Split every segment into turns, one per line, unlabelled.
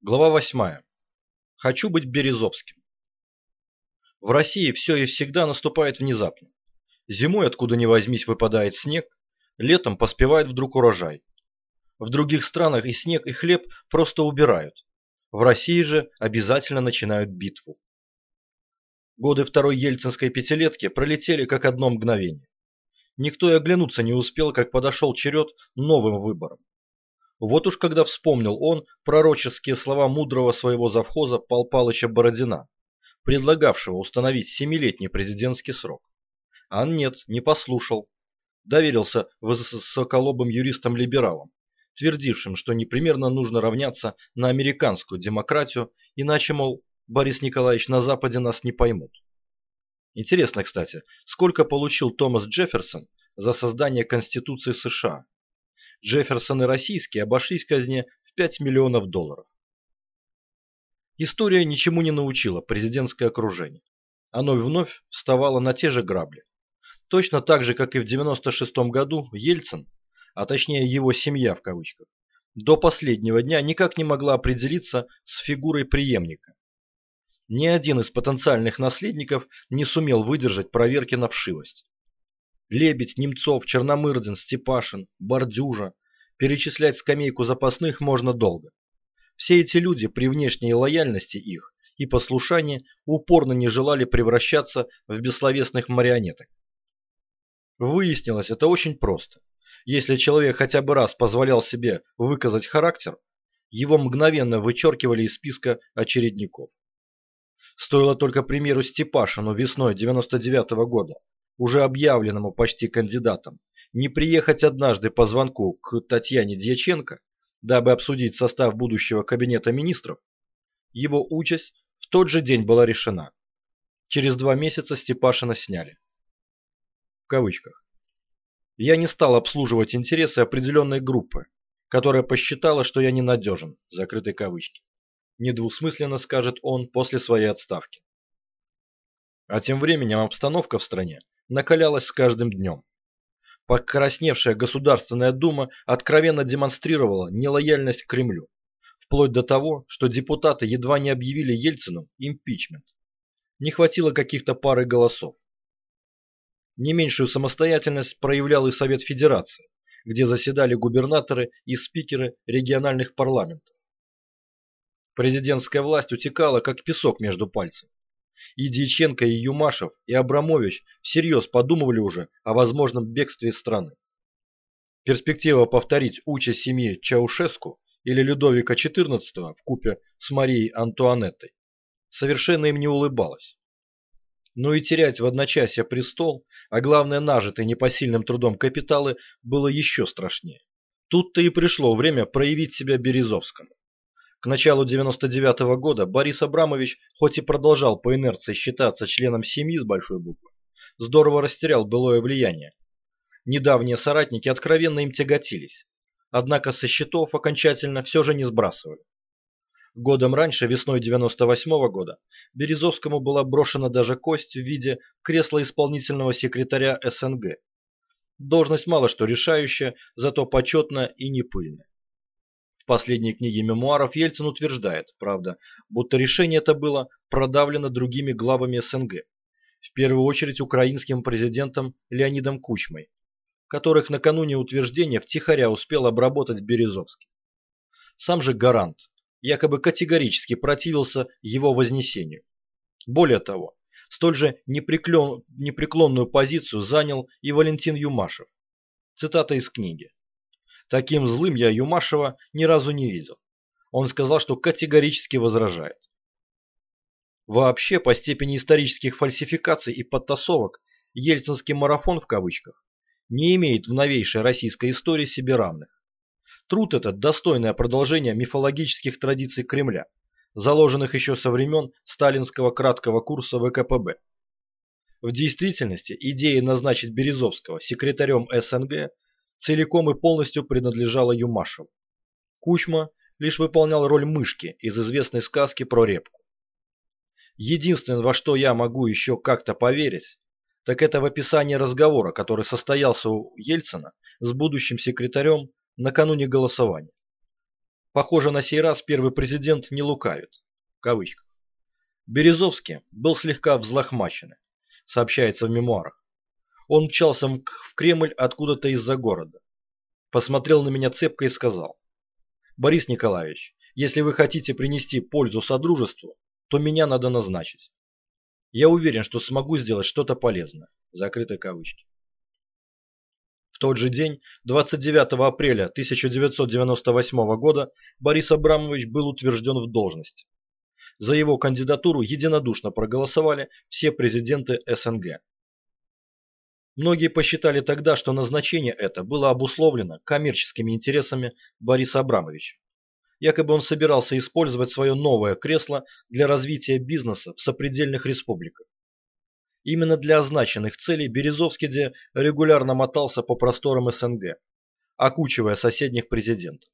Глава 8. Хочу быть Березовским. В России все и всегда наступает внезапно. Зимой откуда ни возьмись выпадает снег, летом поспевает вдруг урожай. В других странах и снег, и хлеб просто убирают. В России же обязательно начинают битву. Годы второй ельцинской пятилетки пролетели как одно мгновение. Никто и оглянуться не успел, как подошел черед новым выборам. Вот уж когда вспомнил он пророческие слова мудрого своего завхоза Пал Палыча Бородина, предлагавшего установить семилетний президентский срок. А нет, не послушал. Доверился высоколобым юристам-либералам, твердившим, что непременно нужно равняться на американскую демократию, иначе, мол, Борис Николаевич, на Западе нас не поймут. Интересно, кстати, сколько получил Томас Джефферсон за создание Конституции США? Джефферсон и российские обошлись казне в 5 миллионов долларов. История ничему не научила президентское окружение. Оно вновь вставало на те же грабли. Точно так же, как и в 96 году Ельцин, а точнее его семья в кавычках, до последнего дня никак не могла определиться с фигурой преемника. Ни один из потенциальных наследников не сумел выдержать проверки на вшивость. Лебедь, Немцов, Черномырдин, Степашин, Бордюжа. Перечислять скамейку запасных можно долго. Все эти люди при внешней лояльности их и послушании упорно не желали превращаться в бессловесных марионеток. Выяснилось это очень просто. Если человек хотя бы раз позволял себе выказать характер, его мгновенно вычеркивали из списка очередников. Стоило только примеру Степашину весной 99 -го года уже объявленному почти кандидатом, не приехать однажды по звонку к Татьяне Дьяченко, дабы обсудить состав будущего кабинета министров, его участь в тот же день была решена. Через два месяца Степашина сняли. В кавычках. Я не стал обслуживать интересы определенной группы, которая посчитала, что я ненадежен, закрытой кавычки. Недвусмысленно скажет он после своей отставки. А тем временем обстановка в стране накалялась с каждым днем. Покрасневшая Государственная Дума откровенно демонстрировала нелояльность к Кремлю, вплоть до того, что депутаты едва не объявили Ельцину импичмент. Не хватило каких-то пары голосов. Не меньшую самостоятельность проявлял и Совет Федерации, где заседали губернаторы и спикеры региональных парламентов. Президентская власть утекала, как песок между пальцами. И Дьяченко, и Юмашев, и Абрамович всерьез подумывали уже о возможном бегстве из страны. Перспектива повторить участь семьи Чаушеску или Людовика XIV в купе с Марией Антуанеттой совершенно им не улыбалась. Но и терять в одночасье престол, а главное нажитый непосильным трудом капиталы, было еще страшнее. Тут-то и пришло время проявить себя Березовскому. К началу 99 -го года Борис Абрамович, хоть и продолжал по инерции считаться членом семьи с большой буквы, здорово растерял былое влияние. Недавние соратники откровенно им тяготились, однако со счетов окончательно все же не сбрасывали. Годом раньше, весной 98 -го года, Березовскому была брошена даже кость в виде кресла исполнительного секретаря СНГ. Должность мало что решающая, зато почетная и не пыльная последней книге мемуаров Ельцин утверждает, правда, будто решение это было продавлено другими главами СНГ, в первую очередь украинским президентом Леонидом Кучмой, которых накануне утверждения втихаря успел обработать Березовский. Сам же Гарант якобы категорически противился его вознесению. Более того, столь же непреклон, непреклонную позицию занял и Валентин Юмашев. Цитата из книги. Таким злым я Юмашева ни разу не видел. Он сказал, что категорически возражает. Вообще, по степени исторических фальсификаций и подтасовок, «Ельцинский марафон» в кавычках не имеет в новейшей российской истории себе равных. Труд этот – достойное продолжение мифологических традиций Кремля, заложенных еще со времен сталинского краткого курса ВКПБ. В действительности идея назначить Березовского секретарем СНГ целиком и полностью принадлежала Юмашеву. Кучма лишь выполнял роль мышки из известной сказки про репку. Единственное, во что я могу еще как-то поверить, так это в описании разговора, который состоялся у Ельцина с будущим секретарем накануне голосования. Похоже, на сей раз первый президент не лукавит. В кавычках. Березовский был слегка взлохмачен, сообщается в мемуарах. Он мчался в Кремль откуда-то из-за города. Посмотрел на меня цепко и сказал. «Борис Николаевич, если вы хотите принести пользу Содружеству, то меня надо назначить. Я уверен, что смогу сделать что-то полезное». Закрытые кавычки. В тот же день, 29 апреля 1998 года, Борис Абрамович был утвержден в должность. За его кандидатуру единодушно проголосовали все президенты СНГ. Многие посчитали тогда, что назначение это было обусловлено коммерческими интересами Бориса Абрамовича. Якобы он собирался использовать свое новое кресло для развития бизнеса в сопредельных республиках. Именно для означенных целей Березовский регулярно мотался по просторам СНГ, окучивая соседних президентов.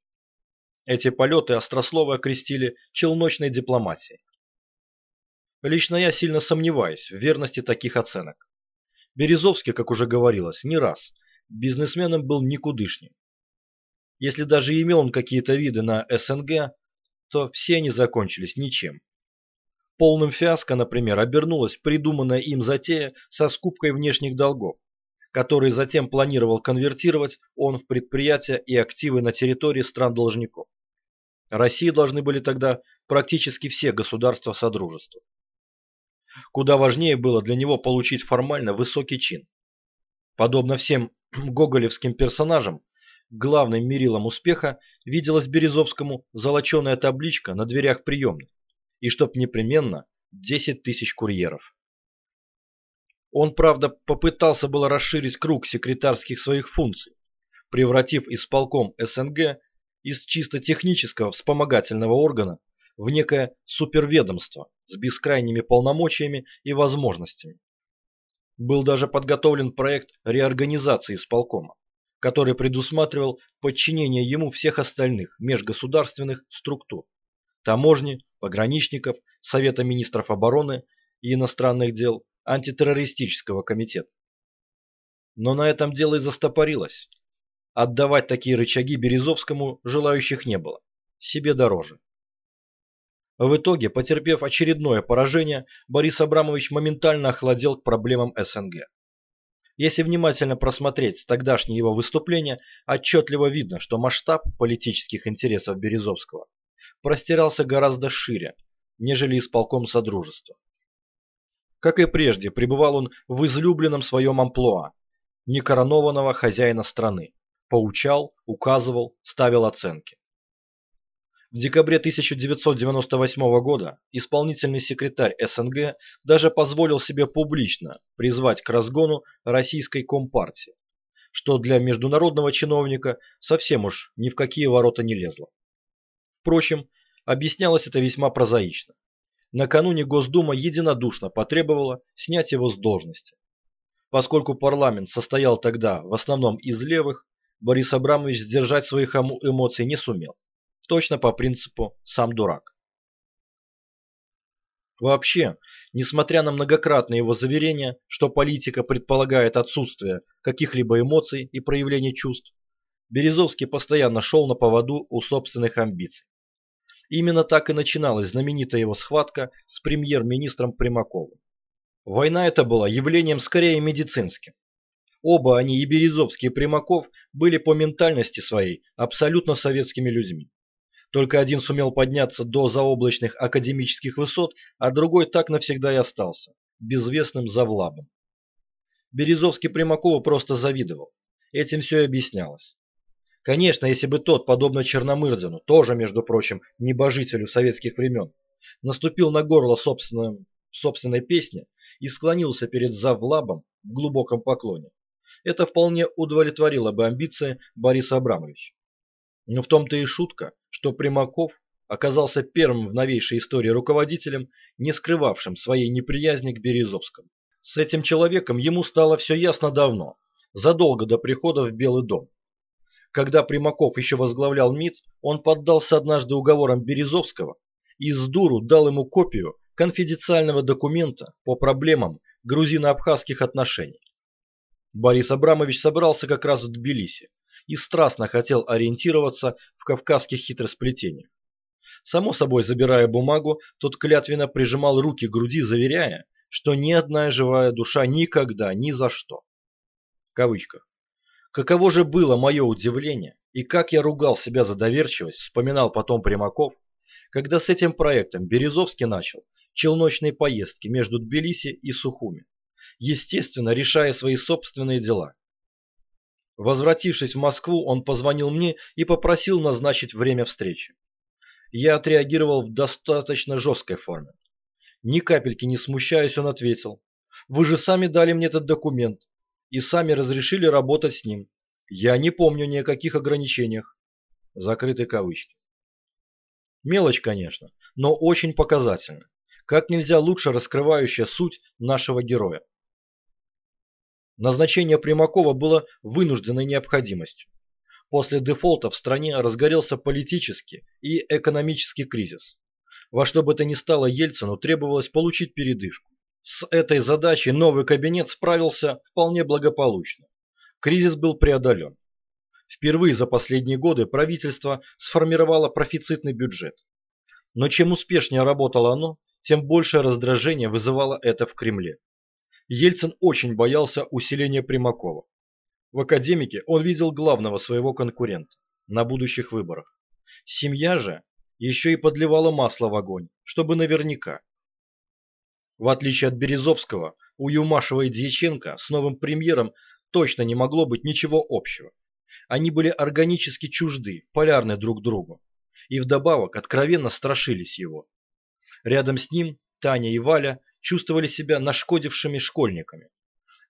Эти полеты острослово окрестили челночной дипломатией. Лично я сильно сомневаюсь в верности таких оценок. Березовский, как уже говорилось, не раз бизнесменом был никудышним. Если даже имел он какие-то виды на СНГ, то все они закончились ничем. Полным фиаско, например, обернулась придуманная им затея со скупкой внешних долгов, которые затем планировал конвертировать он в предприятия и активы на территории стран-должников. России должны были тогда практически все государства Содружества. Куда важнее было для него получить формально высокий чин. Подобно всем гоголевским персонажам, главным мерилом успеха виделась Березовскому золоченая табличка на дверях приемной и чтоб непременно 10 тысяч курьеров. Он, правда, попытался было расширить круг секретарских своих функций, превратив исполком СНГ из чисто технического вспомогательного органа в некое суперведомство с бескрайними полномочиями и возможностями. Был даже подготовлен проект реорганизации исполкома, который предусматривал подчинение ему всех остальных межгосударственных структур – таможни, пограничников, Совета министров обороны и иностранных дел, антитеррористического комитета. Но на этом дело и застопорилось. Отдавать такие рычаги Березовскому желающих не было. Себе дороже. В итоге, потерпев очередное поражение, Борис Абрамович моментально охладел к проблемам СНГ. Если внимательно просмотреть тогдашнее его выступление, отчетливо видно, что масштаб политических интересов Березовского простирался гораздо шире, нежели исполком Содружества. Как и прежде, пребывал он в излюбленном своем амплуа, некоронованного хозяина страны, поучал, указывал, ставил оценки. В декабре 1998 года исполнительный секретарь СНГ даже позволил себе публично призвать к разгону российской компартии, что для международного чиновника совсем уж ни в какие ворота не лезло. Впрочем, объяснялось это весьма прозаично. Накануне Госдума единодушно потребовала снять его с должности. Поскольку парламент состоял тогда в основном из левых, Борис Абрамович сдержать своих эмоций не сумел. Точно по принципу «сам дурак». Вообще, несмотря на многократные его заверения, что политика предполагает отсутствие каких-либо эмоций и проявлений чувств, Березовский постоянно шел на поводу у собственных амбиций. Именно так и начиналась знаменитая его схватка с премьер-министром Примаковым. Война эта была явлением скорее медицинским. Оба они, и Березовский, и Примаков, были по ментальности своей абсолютно советскими людьми. Только один сумел подняться до заоблачных академических высот, а другой так навсегда и остался, безвестным завлабом. Березовский Примакову просто завидовал. Этим все и объяснялось. Конечно, если бы тот, подобно Черномырдину, тоже, между прочим, небожителю советских времен, наступил на горло собственной, собственной песни и склонился перед завлабом в глубоком поклоне, это вполне удовлетворило бы амбиции Бориса Абрамовича. Но в том-то и шутка, что Примаков оказался первым в новейшей истории руководителем, не скрывавшим своей неприязни к Березовскому. С этим человеком ему стало все ясно давно, задолго до прихода в Белый дом. Когда Примаков еще возглавлял МИД, он поддался однажды уговорам Березовского и с дуру дал ему копию конфиденциального документа по проблемам грузино-абхазских отношений. Борис Абрамович собрался как раз в Тбилиси и страстно хотел ориентироваться в кавказских хитросплетениях. Само собой, забирая бумагу, тот клятвенно прижимал руки к груди, заверяя, что ни одна живая душа никогда, ни за что. В кавычках. Каково же было мое удивление, и как я ругал себя за доверчивость, вспоминал потом Примаков, когда с этим проектом Березовский начал челночные поездки между Тбилиси и Сухуми, естественно, решая свои собственные дела. Возвратившись в Москву, он позвонил мне и попросил назначить время встречи. Я отреагировал в достаточно жесткой форме. Ни капельки не смущаясь, он ответил. «Вы же сами дали мне этот документ и сами разрешили работать с ним. Я не помню ни о каких ограничениях». Закрыты кавычки. Мелочь, конечно, но очень показательна. Как нельзя лучше раскрывающая суть нашего героя. Назначение Примакова было вынужденной необходимостью. После дефолта в стране разгорелся политический и экономический кризис. Во что бы то ни стало Ельцину требовалось получить передышку. С этой задачей новый кабинет справился вполне благополучно. Кризис был преодолен. Впервые за последние годы правительство сформировало профицитный бюджет. Но чем успешнее работало оно, тем большее раздражение вызывало это в Кремле. Ельцин очень боялся усиления Примакова. В академике он видел главного своего конкурента на будущих выборах. Семья же еще и подливала масло в огонь, чтобы наверняка. В отличие от Березовского, у Юмашева и Дьяченко с новым премьером точно не могло быть ничего общего. Они были органически чужды, полярны друг другу, и вдобавок откровенно страшились его. Рядом с ним Таня и Валя чувствовали себя нашкодившими школьниками.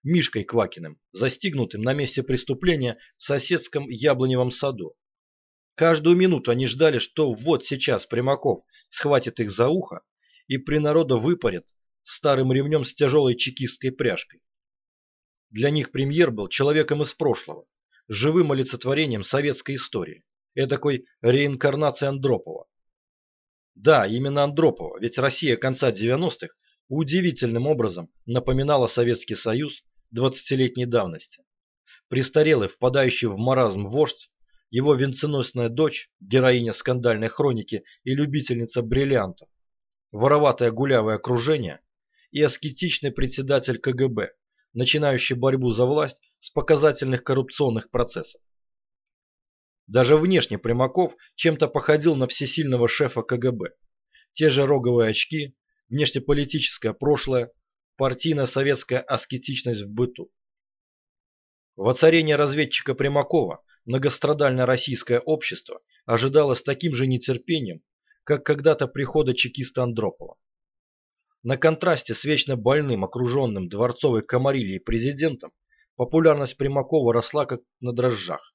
Мишкой Квакиным, застигнутым на месте преступления в соседском яблоневом саду. Каждую минуту они ждали, что вот сейчас Примаков схватит их за ухо и при народа выпарит старым ремнем с тяжелой чекистской пряжкой. Для них премьер был человеком из прошлого, живым олицетворением советской истории, такой реинкарнацией Андропова. Да, именно Андропова, ведь Россия конца 90-х удивительным образом напоминала Советский Союз 20-летней давности. Престарелый, впадающий в маразм вождь, его венценосная дочь, героиня скандальной хроники и любительница бриллиантов, вороватое гулявое окружение и аскетичный председатель КГБ, начинающий борьбу за власть с показательных коррупционных процессов. Даже внешне Примаков чем-то походил на всесильного шефа КГБ. Те же роговые очки, внешнеполитическое прошлое, партийно-советская аскетичность в быту. Воцарение разведчика Примакова многострадальное российское общество ожидало с таким же нетерпением, как когда-то прихода чекиста Андропова. На контрасте с вечно больным, окруженным дворцовой комарильей президентом, популярность Примакова росла как на дрожжах.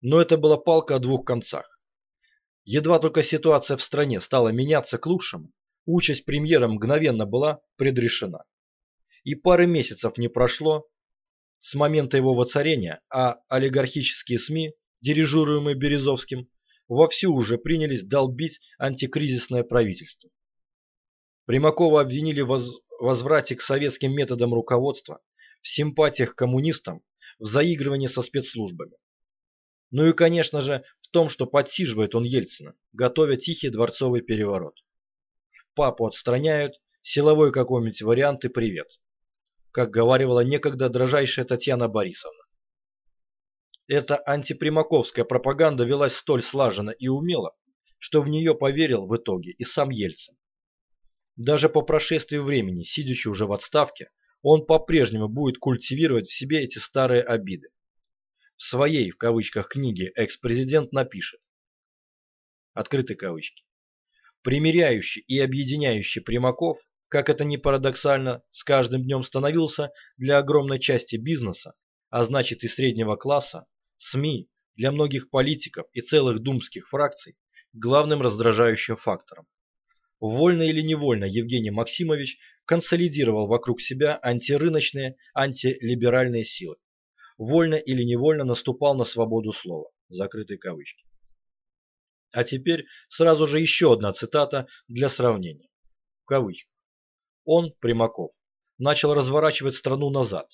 Но это была палка о двух концах. Едва только ситуация в стране стала меняться к лучшему, участь премьера мгновенно была предрешена. И пары месяцев не прошло с момента его воцарения, а олигархические СМИ, дирижируемые Березовским, вовсю уже принялись долбить антикризисное правительство. Примакова обвинили в возврате к советским методам руководства, в симпатиях к коммунистам, в заигрывании со спецслужбами. Ну и, конечно же, в том, что подсиживает он Ельцина, готовя тихий дворцовый переворот. Папу отстраняют, силовой какой-нибудь вариант и привет. Как говаривала некогда дрожайшая Татьяна Борисовна. Эта антипримаковская пропаганда велась столь слаженно и умело, что в нее поверил в итоге и сам Ельцин. Даже по прошествии времени, сидящий уже в отставке, он по-прежнему будет культивировать в себе эти старые обиды. В своей, в кавычках, книге экс-президент напишет. Открыты кавычки. Примиряющий и объединяющий Примаков, как это ни парадоксально, с каждым днем становился для огромной части бизнеса, а значит и среднего класса, СМИ, для многих политиков и целых думских фракций, главным раздражающим фактором. Вольно или невольно Евгений Максимович консолидировал вокруг себя антирыночные, антилиберальные силы. Вольно или невольно наступал на свободу слова. Закрытые кавычки. А теперь сразу же еще одна цитата для сравнения. В кавычках. Он, Примаков, начал разворачивать страну назад.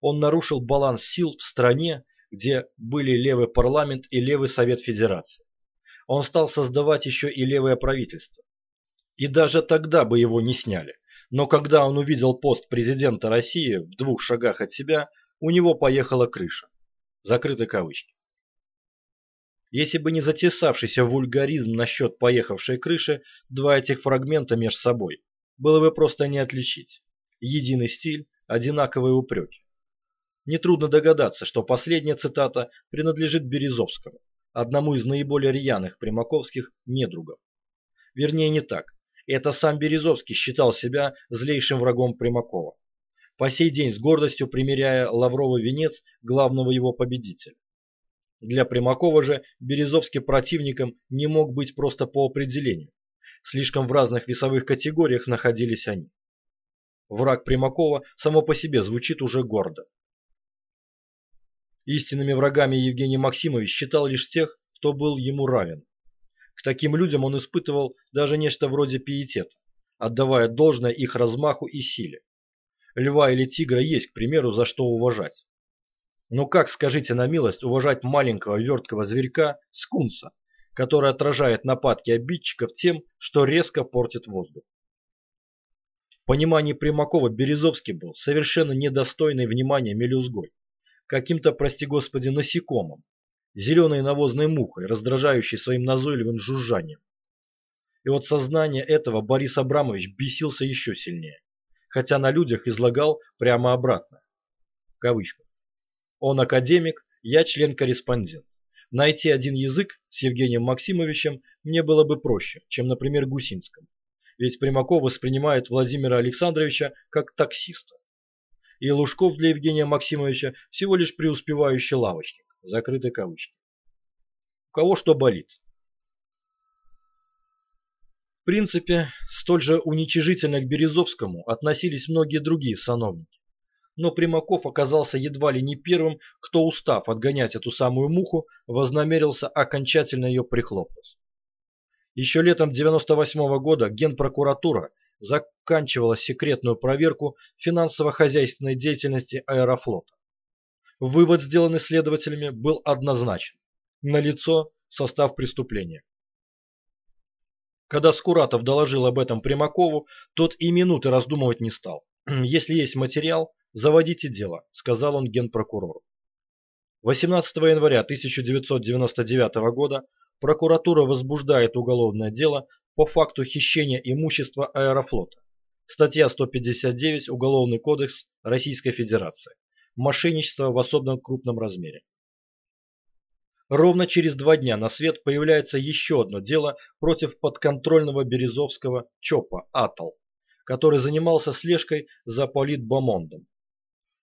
Он нарушил баланс сил в стране, где были левый парламент и левый совет федерации. Он стал создавать еще и левое правительство. И даже тогда бы его не сняли. Но когда он увидел пост президента России в двух шагах от себя, у него поехала крыша. Закрыты кавычки. Если бы не затесавшийся вульгаризм насчет поехавшей крыши, два этих фрагмента между собой, было бы просто не отличить. Единый стиль, одинаковые упреки. Нетрудно догадаться, что последняя цитата принадлежит Березовскому, одному из наиболее рьяных примаковских недругов. Вернее, не так. Это сам Березовский считал себя злейшим врагом Примакова. По сей день с гордостью примеряя лавровый венец главного его победителя. Для Примакова же Березовский противником не мог быть просто по определению. Слишком в разных весовых категориях находились они. Враг Примакова само по себе звучит уже гордо. Истинными врагами Евгений Максимович считал лишь тех, кто был ему равен. К таким людям он испытывал даже нечто вроде пиетета, отдавая должное их размаху и силе. Льва или тигра есть, к примеру, за что уважать. Но как, скажите на милость, уважать маленького верткого зверька, скунса, который отражает нападки обидчиков тем, что резко портит воздух? В понимании Примакова Березовский был совершенно недостойный внимания мелюзгой каким-то, прости господи, насекомым, зеленой навозной мухой, раздражающей своим назойливым жужжанием. И от сознания этого Борис Абрамович бесился еще сильнее, хотя на людях излагал прямо обратно. В кавычках. Он академик, я член-корреспондент. Найти один язык с Евгением Максимовичем мне было бы проще, чем, например, Гусинском. Ведь Примаков воспринимает Владимира Александровича как таксиста и Лужков для Евгения Максимовича всего лишь преуспевающий лавочник, закрытые кавычки. У кого что болит. В принципе, столь же уничижительно к Березовскому относились многие другие сановники. Но Примаков оказался едва ли не первым, кто, устав отгонять эту самую муху, вознамерился окончательно ее прихлопнуть. Еще летом 98 -го года Генпрокуратура заканчивала секретную проверку финансово-хозяйственной деятельности аэрофлота. Вывод, сделанный следователями, был однозначен. Налицо состав преступления. Когда Скуратов доложил об этом Примакову, тот и минуты раздумывать не стал. «Если есть материал, заводите дело», – сказал он генпрокурору. 18 января 1999 года прокуратура возбуждает уголовное дело по факту хищения имущества аэрофлота. Статья 159 Уголовный кодекс Российской Федерации. Мошенничество в особенно крупном размере. Ровно через два дня на свет появляется еще одно дело против подконтрольного Березовского ЧОПа «Атол», который занимался слежкой за политбомондом.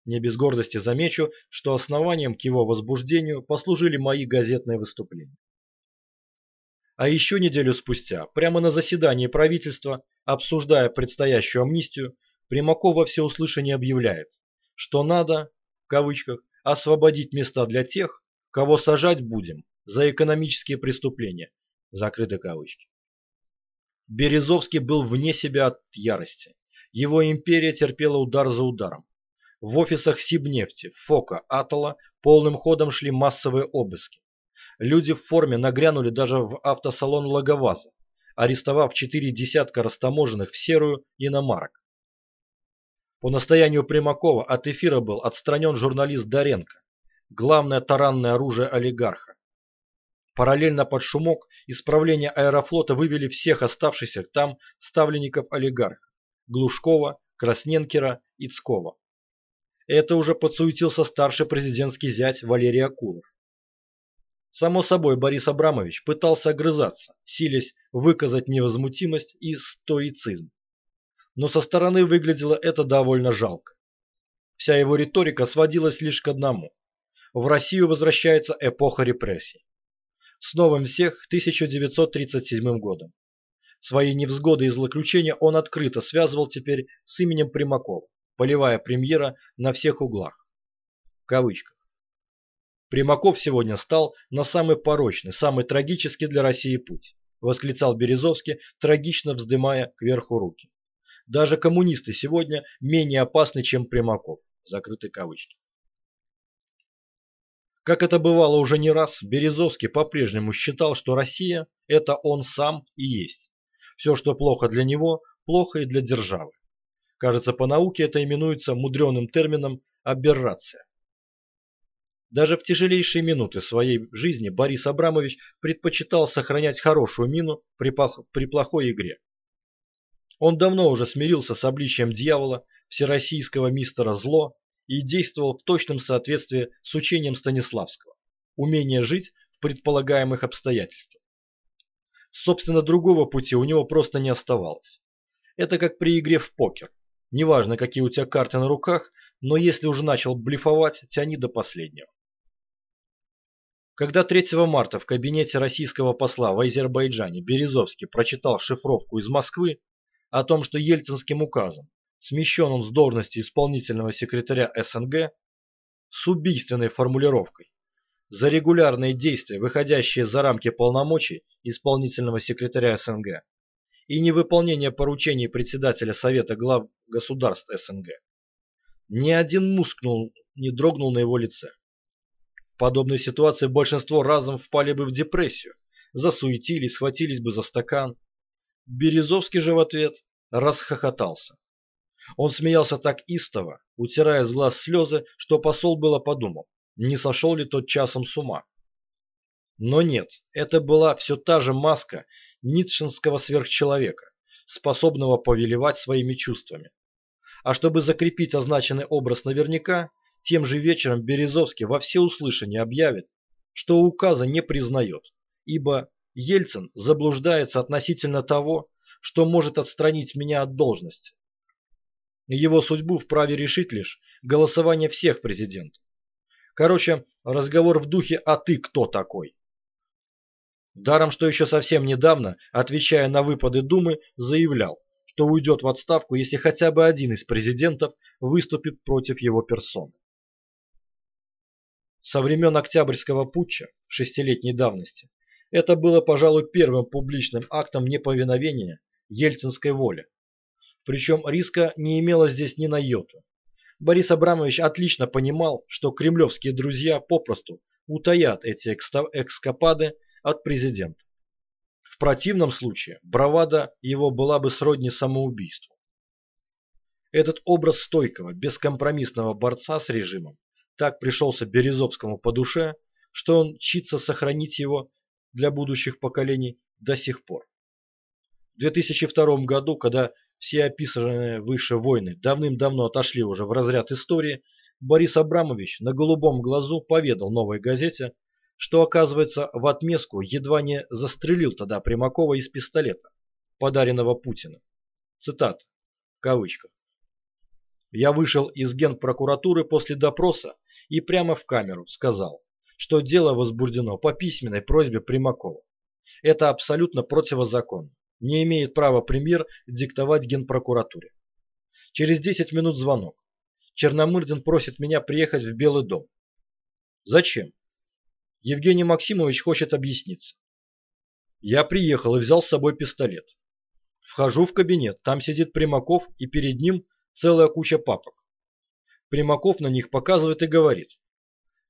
Не без гордости замечу, что основанием к его возбуждению послужили мои газетные выступления. А еще неделю спустя, прямо на заседании правительства, обсуждая предстоящую амнистию, Примаков во всеуслышание объявляет, что надо, в кавычках, освободить места для тех, кого сажать будем за экономические преступления, закрыты кавычки. Березовский был вне себя от ярости. Его империя терпела удар за ударом. В офисах Сибнефти, Фока, Атола полным ходом шли массовые обыски. Люди в форме нагрянули даже в автосалон Логоваза, арестовав четыре десятка растаможенных в серую иномарок. По настоянию Примакова от эфира был отстранен журналист Доренко, главное таранное оружие олигарха. Параллельно под шумок исправления аэрофлота вывели всех оставшихся там ставленников олигарха – Глушкова, Красненкера и Цкова. Это уже подсуетился старший президентский зять Валерий Акулов. Само собой, Борис Абрамович пытался огрызаться, силясь выказать невозмутимость и стоицизм. Но со стороны выглядело это довольно жалко. Вся его риторика сводилась лишь к одному. В Россию возвращается эпоха репрессий. С новым всех 1937 годом. Свои невзгоды и злоключения он открыто связывал теперь с именем Примакова, поливая премьера на всех углах. В кавычках. Примаков сегодня стал на самый порочный, самый трагический для России путь, восклицал Березовский, трагично вздымая кверху руки. Даже коммунисты сегодня менее опасны, чем Примаков. Закрыты кавычки. Как это бывало уже не раз, Березовский по-прежнему считал, что Россия – это он сам и есть. Все, что плохо для него, плохо и для державы. Кажется, по науке это именуется мудреным термином «аберрация». Даже в тяжелейшие минуты своей жизни Борис Абрамович предпочитал сохранять хорошую мину при, при плохой игре. Он давно уже смирился с обличием дьявола, всероссийского мистера Зло, и действовал в точном соответствии с учением Станиславского – умение жить в предполагаемых обстоятельствах. Собственно, другого пути у него просто не оставалось. Это как при игре в покер. Неважно, какие у тебя карты на руках, но если уже начал блефовать, тяни до последнего. Когда 3 марта в кабинете российского посла в Азербайджане Березовский прочитал шифровку из Москвы о том, что Ельцинским указом смещен он с должности исполнительного секретаря СНГ с убийственной формулировкой за регулярные действия, выходящие за рамки полномочий исполнительного секретаря СНГ и невыполнение поручений председателя Совета глав государств СНГ. Ни один мускул не дрогнул на его лице. В подобной ситуации большинство разом впали бы в депрессию, засуетились, схватились бы за стакан. Березовский же в ответ расхохотался. Он смеялся так истово, утирая с глаз слезы, что посол было подумал, не сошел ли тот часом с ума. Но нет, это была все та же маска ницшинского сверхчеловека, способного повелевать своими чувствами. А чтобы закрепить означенный образ наверняка, тем же вечером Березовский во всеуслышание объявит, что указа не признает, ибо Ельцин заблуждается относительно того, что может отстранить меня от должности. Его судьбу вправе решить лишь голосование всех президентов. Короче, разговор в духе «А ты кто такой?». Даром, что еще совсем недавно, отвечая на выпады Думы, заявлял, что уйдет в отставку, если хотя бы один из президентов выступит против его персоны. Со времен Октябрьского путча, шестилетней давности, это было, пожалуй, первым публичным актом неповиновения ельцинской воле. Причем риска не имело здесь ни на йоту. Борис Абрамович отлично понимал, что кремлевские друзья попросту утаят эти экскапады от президента. В противном случае бравада его была бы сродни самоубийству. Этот образ стойкого, бескомпромиссного борца с режимом так пришелся Березовскому по душе, что он чится сохранить его для будущих поколений до сих пор. В 2002 году, когда все описанные выше войны давным-давно отошли уже в разряд истории, Борис Абрамович на голубом глазу поведал новой газете, что, оказывается, в отместку едва не застрелил тогда Примакова из пистолета, подаренного Путиным. Цитат, в. Я вышел из генпрокуратуры после допроса и прямо в камеру сказал, что дело возбуждено по письменной просьбе Примакова. Это абсолютно противозаконно. Не имеет права премьер диктовать генпрокуратуре. Через 10 минут звонок. Черномырдин просит меня приехать в Белый дом. Зачем? Евгений Максимович хочет объясниться. Я приехал и взял с собой пистолет. Вхожу в кабинет, там сидит Примаков и перед ним целая куча папок. Примаков на них показывает и говорит.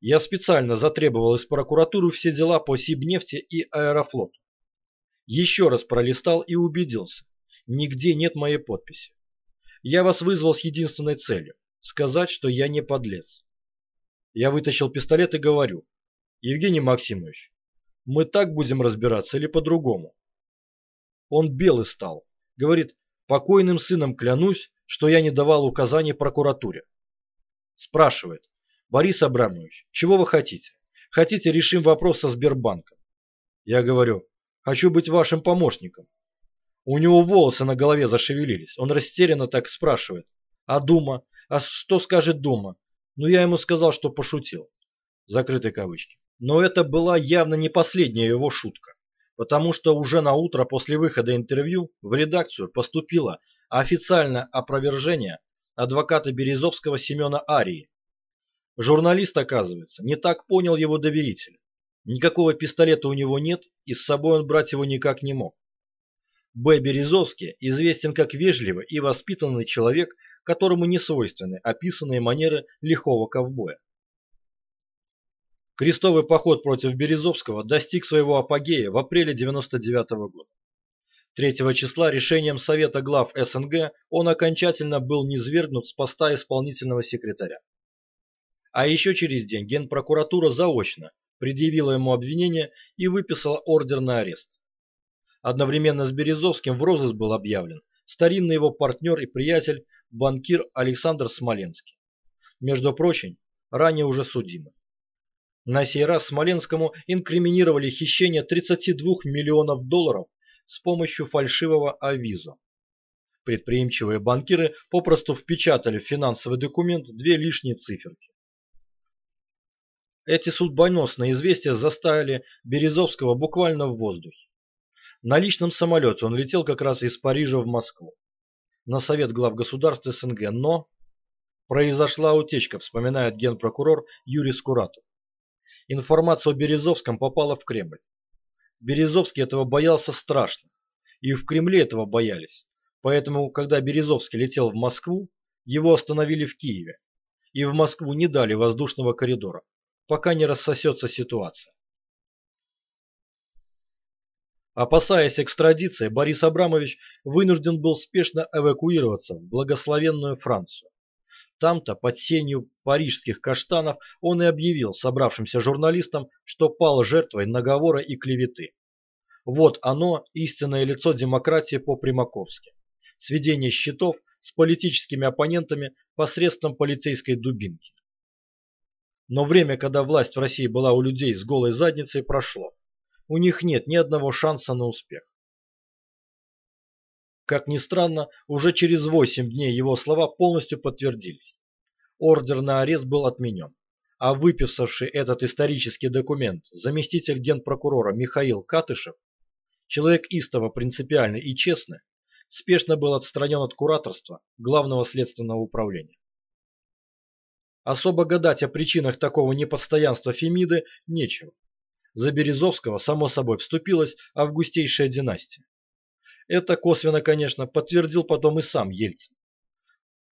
Я специально затребовал из прокуратуры все дела по Сибнефти и Аэрофлоту. Еще раз пролистал и убедился. Нигде нет моей подписи. Я вас вызвал с единственной целью – сказать, что я не подлец. Я вытащил пистолет и говорю. Евгений Максимович, мы так будем разбираться или по-другому? Он белый стал. Говорит, покойным сыном клянусь, что я не давал указаний прокуратуре. Спрашивает, Борис Абрамович, чего вы хотите? Хотите, решим вопрос со Сбербанком? Я говорю, Хочу быть вашим помощником. У него волосы на голове зашевелились. Он растерянно так спрашивает. А Дума? А что скажет Дума? Ну, я ему сказал, что пошутил. Закрытые кавычки. Но это была явно не последняя его шутка. Потому что уже на утро после выхода интервью в редакцию поступило официальное опровержение адвоката Березовского Семена Арии. Журналист, оказывается, не так понял его доверителя. Никакого пистолета у него нет, и с собой он брать его никак не мог. Б. Березовский известен как вежливый и воспитанный человек, которому не свойственны описанные манеры лихого ковбоя. Крестовый поход против Березовского достиг своего апогея в апреле 99 -го года. 3 числа решением Совета глав СНГ он окончательно был низвергнут с поста исполнительного секретаря. А еще через день Генпрокуратура заочно предъявила ему обвинение и выписала ордер на арест. Одновременно с Березовским в розыск был объявлен старинный его партнер и приятель, банкир Александр Смоленский. Между прочим, ранее уже судимый. На сей раз Смоленскому инкриминировали хищение 32 миллионов долларов с помощью фальшивого авиза. Предприимчивые банкиры попросту впечатали в финансовый документ две лишние циферки. Эти судьбоносные известия заставили Березовского буквально в воздухе. На личном самолете он летел как раз из Парижа в Москву. На совет глав государств СНГ, но... Произошла утечка, вспоминает генпрокурор Юрий Скуратов. Информация о Березовском попала в Кремль. Березовский этого боялся страшно. И в Кремле этого боялись. Поэтому, когда Березовский летел в Москву, его остановили в Киеве. И в Москву не дали воздушного коридора, пока не рассосется ситуация. Опасаясь экстрадиции, Борис Абрамович вынужден был спешно эвакуироваться в благословенную Францию. Там-то, под сенью парижских каштанов, он и объявил собравшимся журналистам, что пал жертвой наговора и клеветы. Вот оно, истинное лицо демократии по-примаковски. Сведение счетов с политическими оппонентами посредством полицейской дубинки. Но время, когда власть в России была у людей с голой задницей, прошло у них нет ни одного шанса на успех. Как ни странно, уже через 8 дней его слова полностью подтвердились. Ордер на арест был отменен, а выписавший этот исторический документ заместитель генпрокурора Михаил Катышев, человек истово принципиальный и честный, спешно был отстранен от кураторства Главного следственного управления. Особо гадать о причинах такого непостоянства Фемиды нечего. За Березовского, само собой, вступилась августейшая династия. Это косвенно, конечно, подтвердил потом и сам Ельцин.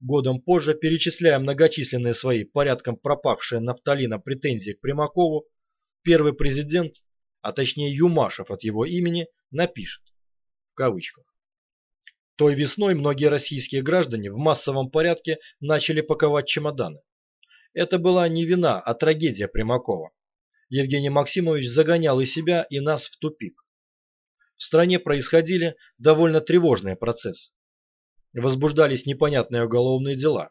Годом позже, перечисляя многочисленные свои порядком пропавшие нафталина претензии к Примакову, первый президент, а точнее Юмашев от его имени, напишет, в кавычках, той весной многие российские граждане в массовом порядке начали паковать чемоданы. Это была не вина, а трагедия Примакова. Евгений Максимович загонял и себя, и нас в тупик. В стране происходили довольно тревожные процессы. Возбуждались непонятные уголовные дела.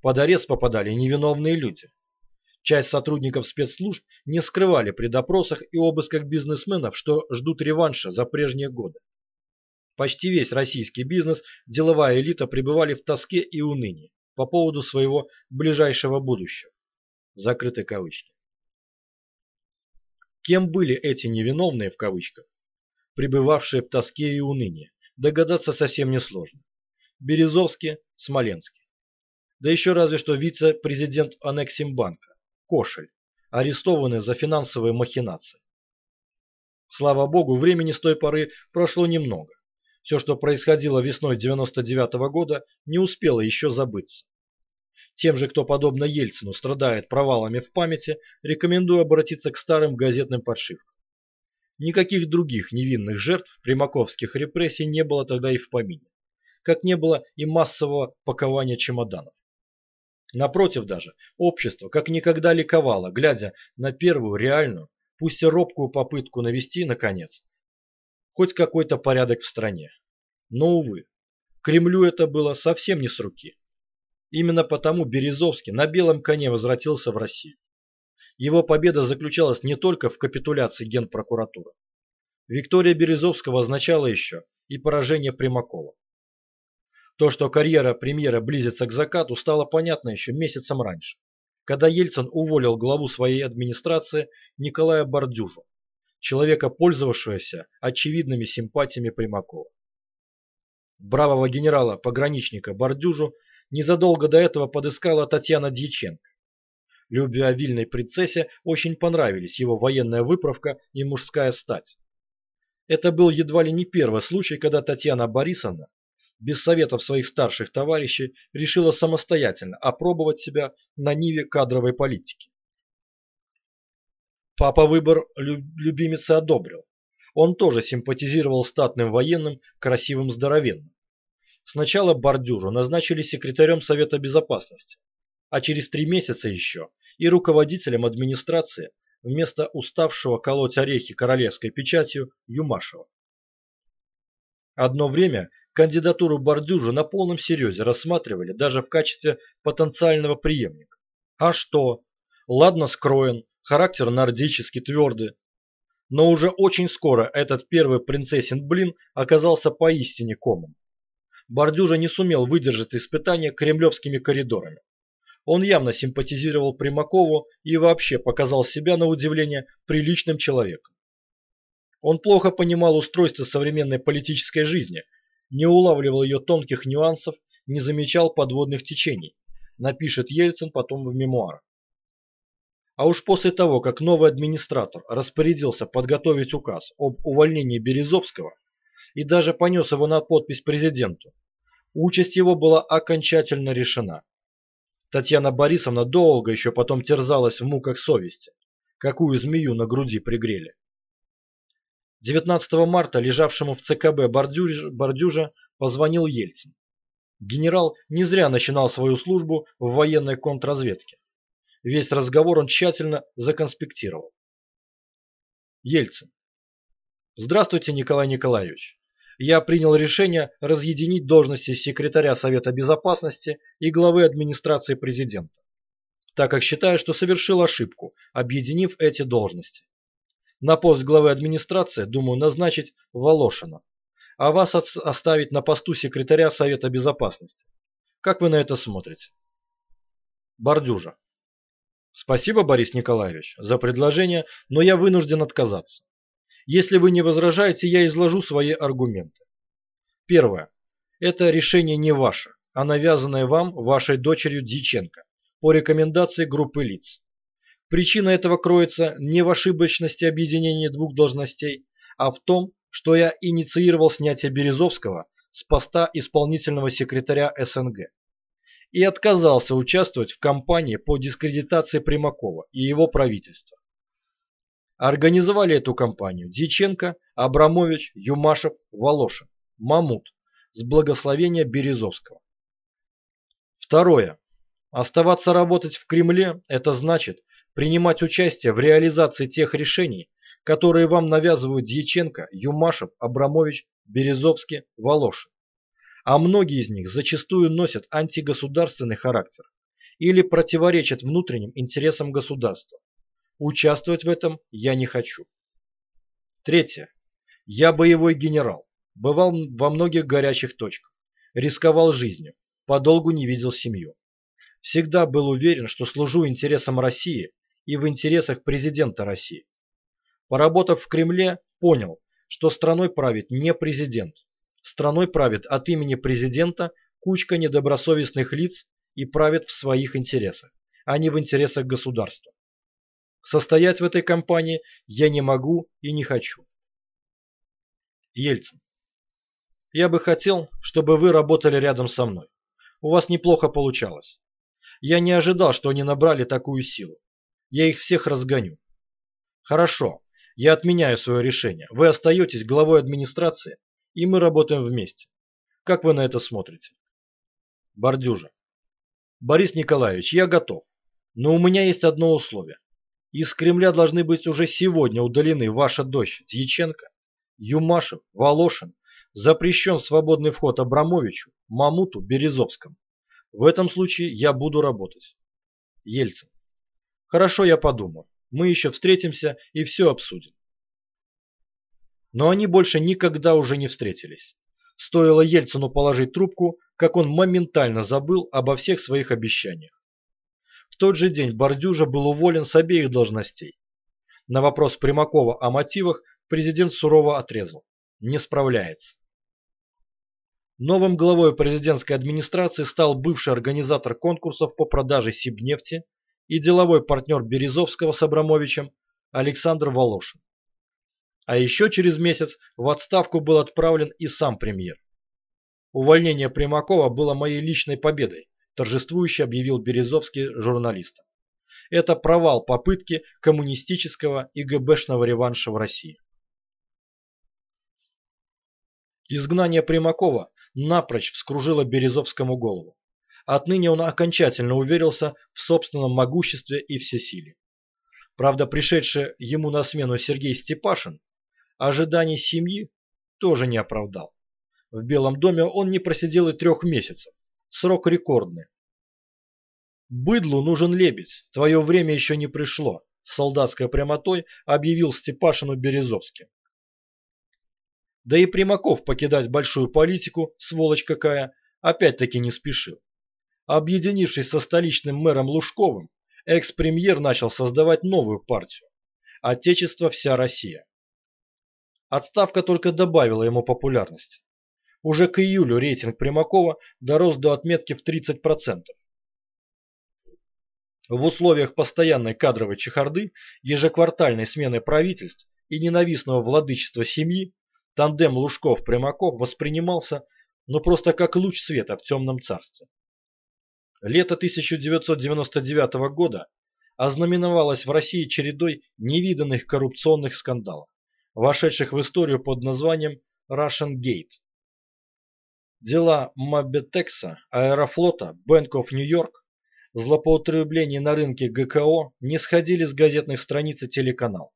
Под арест попадали невиновные люди. Часть сотрудников спецслужб не скрывали при допросах и обысках бизнесменов, что ждут реванша за прежние годы. Почти весь российский бизнес, деловая элита пребывали в тоске и унынии по поводу своего ближайшего будущего. Закрыты кавычки. Кем были эти «невиновные» в кавычках, пребывавшие в тоске и унынии, догадаться совсем несложно. Березовский, Смоленский. Да еще разве что вице-президент Анексимбанка, Кошель, арестованный за финансовые махинации. Слава богу, времени с той поры прошло немного. Все, что происходило весной 99 -го года, не успело еще забыться. Тем же, кто подобно Ельцину страдает провалами в памяти, рекомендую обратиться к старым газетным подшивкам. Никаких других невинных жертв примаковских репрессий не было тогда и в помине, как не было и массового пакования чемоданов. Напротив даже, общество как никогда ликовало, глядя на первую реальную, пусть и робкую попытку навести, наконец, хоть какой-то порядок в стране. Но, увы, Кремлю это было совсем не с руки. Именно потому Березовский на белом коне возвратился в Россию. Его победа заключалась не только в капитуляции Генпрокуратуры. Виктория Березовского означала еще и поражение Примакова. То, что карьера премьера близится к закату, стало понятно еще месяцем раньше, когда Ельцин уволил главу своей администрации Николая Бордюжу, человека, пользовавшегося очевидными симпатиями Примакова. Бравого генерала-пограничника Бордюжу незадолго до этого подыскала Татьяна Дьяченко. Любвеобильной принцессе очень понравились его военная выправка и мужская стать. Это был едва ли не первый случай, когда Татьяна Борисовна, без советов своих старших товарищей, решила самостоятельно опробовать себя на ниве кадровой политики. Папа выбор любимицы одобрил. Он тоже симпатизировал статным военным, красивым здоровенным. Сначала Бордюжу назначили секретарем Совета Безопасности, а через три месяца еще и руководителем администрации вместо уставшего колоть орехи королевской печатью Юмашева. Одно время кандидатуру Бордюжа на полном серьезе рассматривали даже в качестве потенциального преемника. А что? Ладно скроен, характер нордически твердый. Но уже очень скоро этот первый принцессин блин оказался поистине комом. Бордюжа не сумел выдержать испытания кремлевскими коридорами. Он явно симпатизировал Примакову и вообще показал себя, на удивление, приличным человеком. Он плохо понимал устройство современной политической жизни, не улавливал ее тонких нюансов, не замечал подводных течений, напишет Ельцин потом в мемуарах. А уж после того, как новый администратор распорядился подготовить указ об увольнении Березовского и даже понес его на подпись президенту, участь его была окончательно решена. Татьяна Борисовна долго еще потом терзалась в муках совести, какую змею на груди пригрели. 19 марта лежавшему в ЦКБ Бордюж, Бордюжа позвонил Ельцин. Генерал не зря начинал свою службу в военной контрразведке. Весь разговор он тщательно законспектировал. Ельцин. Здравствуйте, Николай Николаевич я принял решение разъединить должности секретаря Совета Безопасности и главы администрации президента, так как считаю, что совершил ошибку, объединив эти должности. На пост главы администрации думаю назначить Волошина, а вас оставить на посту секретаря Совета Безопасности. Как вы на это смотрите? Бордюжа. Спасибо, Борис Николаевич, за предложение, но я вынужден отказаться. Если вы не возражаете, я изложу свои аргументы. Первое. Это решение не ваше, а навязанное вам вашей дочерью Дьяченко по рекомендации группы лиц. Причина этого кроется не в ошибочности объединения двух должностей, а в том, что я инициировал снятие Березовского с поста исполнительного секретаря СНГ и отказался участвовать в кампании по дискредитации Примакова и его правительства. Организовали эту кампанию Дьяченко, Абрамович, Юмашев, Волошин, Мамут с благословения Березовского. Второе. Оставаться работать в Кремле – это значит принимать участие в реализации тех решений, которые вам навязывают Дьяченко, Юмашев, Абрамович, Березовский, Волошин. А многие из них зачастую носят антигосударственный характер или противоречат внутренним интересам государства. Участвовать в этом я не хочу. Третье. Я боевой генерал. Бывал во многих горячих точках. Рисковал жизнью. Подолгу не видел семью. Всегда был уверен, что служу интересам России и в интересах президента России. Поработав в Кремле, понял, что страной правит не президент. Страной правит от имени президента кучка недобросовестных лиц и правит в своих интересах, а не в интересах государства. Состоять в этой компании я не могу и не хочу. Ельцин. Я бы хотел, чтобы вы работали рядом со мной. У вас неплохо получалось. Я не ожидал, что они набрали такую силу. Я их всех разгоню. Хорошо, я отменяю свое решение. Вы остаетесь главой администрации, и мы работаем вместе. Как вы на это смотрите? Бордюжа. Борис Николаевич, я готов. Но у меня есть одно условие. Из Кремля должны быть уже сегодня удалены ваша дочь Дьяченко, Юмашев, Волошин, запрещен свободный вход Абрамовичу, Мамуту, Березовскому. В этом случае я буду работать. Ельцин. Хорошо, я подумал. Мы еще встретимся и все обсудим. Но они больше никогда уже не встретились. Стоило Ельцину положить трубку, как он моментально забыл обо всех своих обещаниях. В тот же день Бордюжа был уволен с обеих должностей. На вопрос Примакова о мотивах президент сурово отрезал. Не справляется. Новым главой президентской администрации стал бывший организатор конкурсов по продаже Сибнефти и деловой партнер Березовского с Абрамовичем Александр Волошин. А еще через месяц в отставку был отправлен и сам премьер. Увольнение Примакова было моей личной победой торжествующе объявил Березовский журналистам. это провал попытки коммунистического и ГБшного реванша в России. Изгнание Примакова напрочь вскружило Березовскому голову. Отныне он окончательно уверился в собственном могуществе и всесилии. Правда, пришедший ему на смену Сергей Степашин ожиданий семьи тоже не оправдал. В Белом доме он не просидел и трех месяцев. Срок рекордный. «Быдлу нужен лебедь, твое время еще не пришло», с солдатской прямотой объявил Степашину Березовский. Да и Примаков покидать большую политику, сволочь какая, опять-таки не спешил. Объединившись со столичным мэром Лужковым, экс-премьер начал создавать новую партию – Отечество вся Россия. Отставка только добавила ему популярности. Уже к июлю рейтинг Примакова дорос до отметки в 30%. В условиях постоянной кадровой чехарды, ежеквартальной смены правительств и ненавистного владычества семьи, тандем Лужков-Примаков воспринимался ну просто как луч света в темном царстве. Лето 1999 года ознаменовалось в России чередой невиданных коррупционных скандалов, вошедших в историю под названием Russian Gate. Дела Мабетекса, Аэрофлота, Bank of New York, злоупотребление на рынке ГКО не сходили с газетных страниц и телеканал.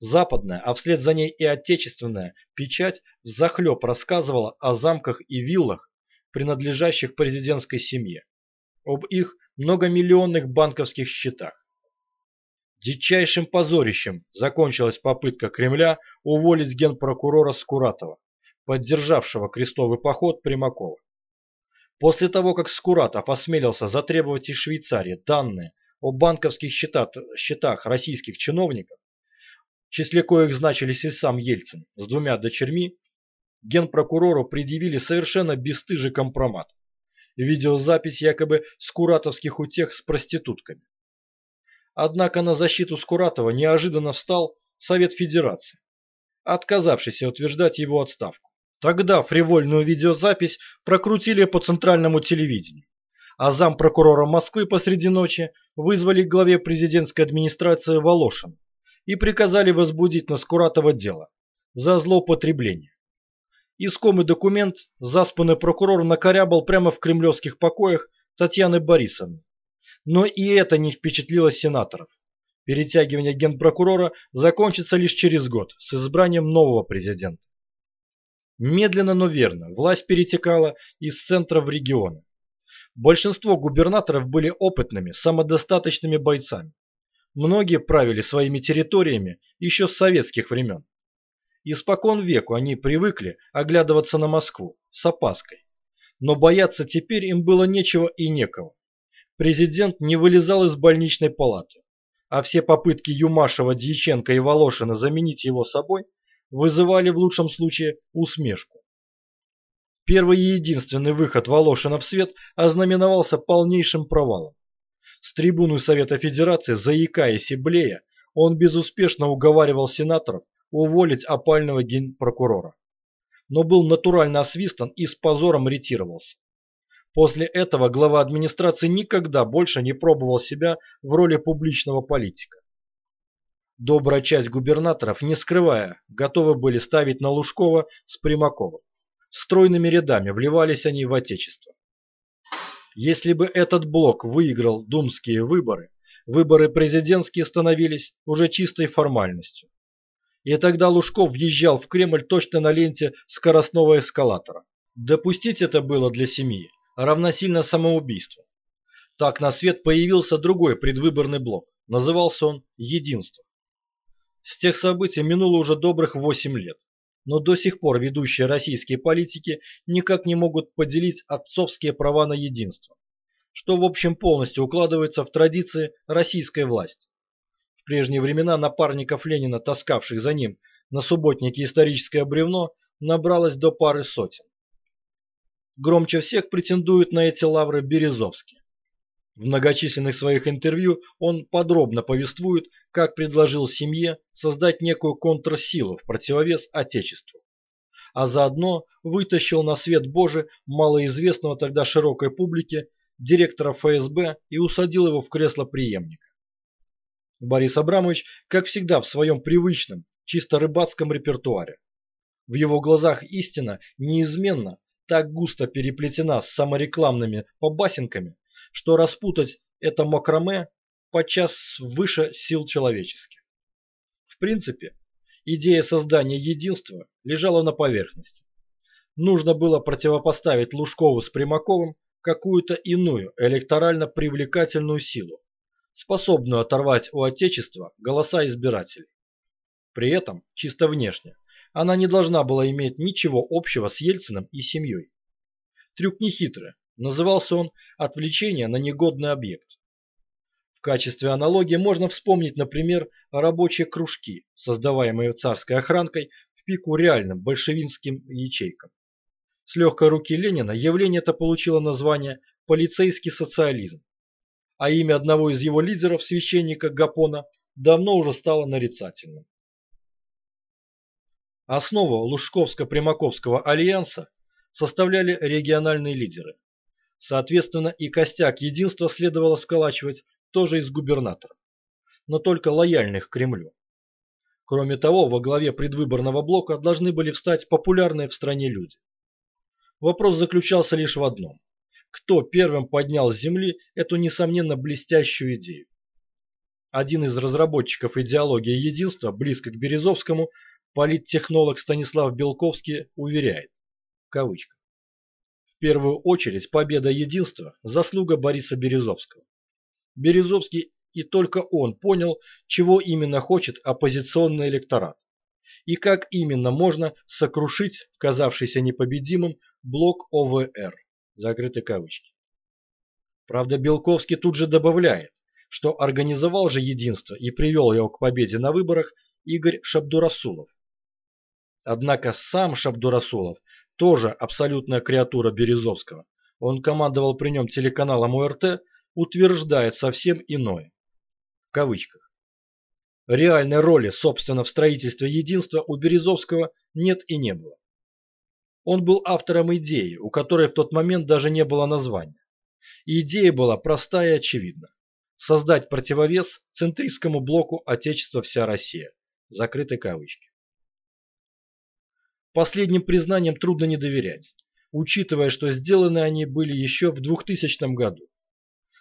Западная, а вслед за ней и отечественная печать взахлеб рассказывала о замках и виллах, принадлежащих президентской семье об их многомиллионных банковских счетах. Дичайшим позорищем закончилась попытка Кремля уволить генпрокурора Скуратова, поддержавшего крестовый поход Примакова. После того, как Скуратов осмелился затребовать из Швейцарии данные о банковских счетах, счетах российских чиновников, в числе коих значились и сам Ельцин с двумя дочерьми, генпрокурору предъявили совершенно бесстыжий компромат видеозапись якобы скуратовских утех с проститутками. Однако на защиту Скуратова неожиданно встал Совет Федерации, отказавшийся утверждать его отставку. Тогда фривольную видеозапись прокрутили по центральному телевидению, а зампрокурора Москвы посреди ночи вызвали к главе президентской администрации Волошин и приказали возбудить на Скуратова дело за злоупотребление. Искомый документ заспанный прокурор накорябал прямо в кремлевских покоях Татьяны Борисовны. Но и это не впечатлило сенаторов. Перетягивание генпрокурора закончится лишь через год с избранием нового президента. Медленно, но верно, власть перетекала из центра в регионы. Большинство губернаторов были опытными, самодостаточными бойцами. Многие правили своими территориями еще с советских времен. Испокон веку они привыкли оглядываться на Москву с опаской. Но бояться теперь им было нечего и некого. Президент не вылезал из больничной палаты, а все попытки Юмашева, Дьяченко и Волошина заменить его собой вызывали в лучшем случае усмешку. Первый и единственный выход Волошина в свет ознаменовался полнейшим провалом. С трибуны Совета Федерации, заикаясь и блея, он безуспешно уговаривал сенаторов уволить опального генпрокурора. Но был натурально освистан и с позором ретировался. После этого глава администрации никогда больше не пробовал себя в роли публичного политика. Добрая часть губернаторов, не скрывая, готовы были ставить на Лужкова с Примаковым. Стройными рядами вливались они в Отечество. Если бы этот блок выиграл думские выборы, выборы президентские становились уже чистой формальностью. И тогда Лужков въезжал в Кремль точно на ленте скоростного эскалатора. Допустить это было для семьи равносильно самоубийству. Так на свет появился другой предвыборный блок. Назывался он «Единство». С тех событий минуло уже добрых 8 лет. Но до сих пор ведущие российские политики никак не могут поделить отцовские права на единство, что в общем полностью укладывается в традиции российской власти. В прежние времена напарников Ленина, таскавших за ним на субботнике историческое бревно, набралось до пары сотен. Громче всех претендует на эти лавры Березовский. В многочисленных своих интервью он подробно повествует, как предложил семье создать некую контрсилу в противовес Отечеству, а заодно вытащил на свет Божий малоизвестного тогда широкой публике директора ФСБ и усадил его в кресло преемника. Борис Абрамович, как всегда, в своем привычном, чисто рыбацком репертуаре. В его глазах истина неизменно так густо переплетена с саморекламными побасенками, что распутать это макраме подчас выше сил человеческих. В принципе, идея создания единства лежала на поверхности. Нужно было противопоставить Лужкову с Примаковым какую-то иную электорально привлекательную силу, способную оторвать у Отечества голоса избирателей. При этом, чисто внешне, она не должна была иметь ничего общего с Ельциным и семьей. Трюк нехитрый, назывался он «отвлечение на негодный объект». В качестве аналогии можно вспомнить, например, рабочие кружки, создаваемые царской охранкой в пику реальным большевистским ячейкам. С легкой руки Ленина явление это получило название «полицейский социализм», а имя одного из его лидеров, священника Гапона, давно уже стало нарицательным. Основу Лужковско-Примаковского альянса составляли региональные лидеры. Соответственно, и костяк единства следовало сколачивать тоже из губернаторов, но только лояльных к Кремлю. Кроме того, во главе предвыборного блока должны были встать популярные в стране люди. Вопрос заключался лишь в одном. Кто первым поднял с земли эту, несомненно, блестящую идею? Один из разработчиков идеологии единства, близко к Березовскому, политтехнолог Станислав Белковский уверяет, в кавычках, первую очередь победа единства – заслуга Бориса Березовского. Березовский и только он понял, чего именно хочет оппозиционный электорат и как именно можно сокрушить казавшийся непобедимым блок ОВР, закрытые кавычки. Правда, Белковский тут же добавляет, что организовал же единство и привел его к победе на выборах Игорь Шабдурасулов. Однако сам Шабдурасулов тоже абсолютная креатура Березовского. Он командовал при нем телеканалом ОРТ, утверждает совсем иное. В кавычках. Реальной роли, собственно, в строительстве единства у Березовского нет и не было. Он был автором идеи, у которой в тот момент даже не было названия. Идея была простая и очевидна. Создать противовес центристскому блоку «Отечество вся Россия». Закрыты кавычки. Последним признаниям трудно не доверять, учитывая, что сделаны они были еще в 2000 году.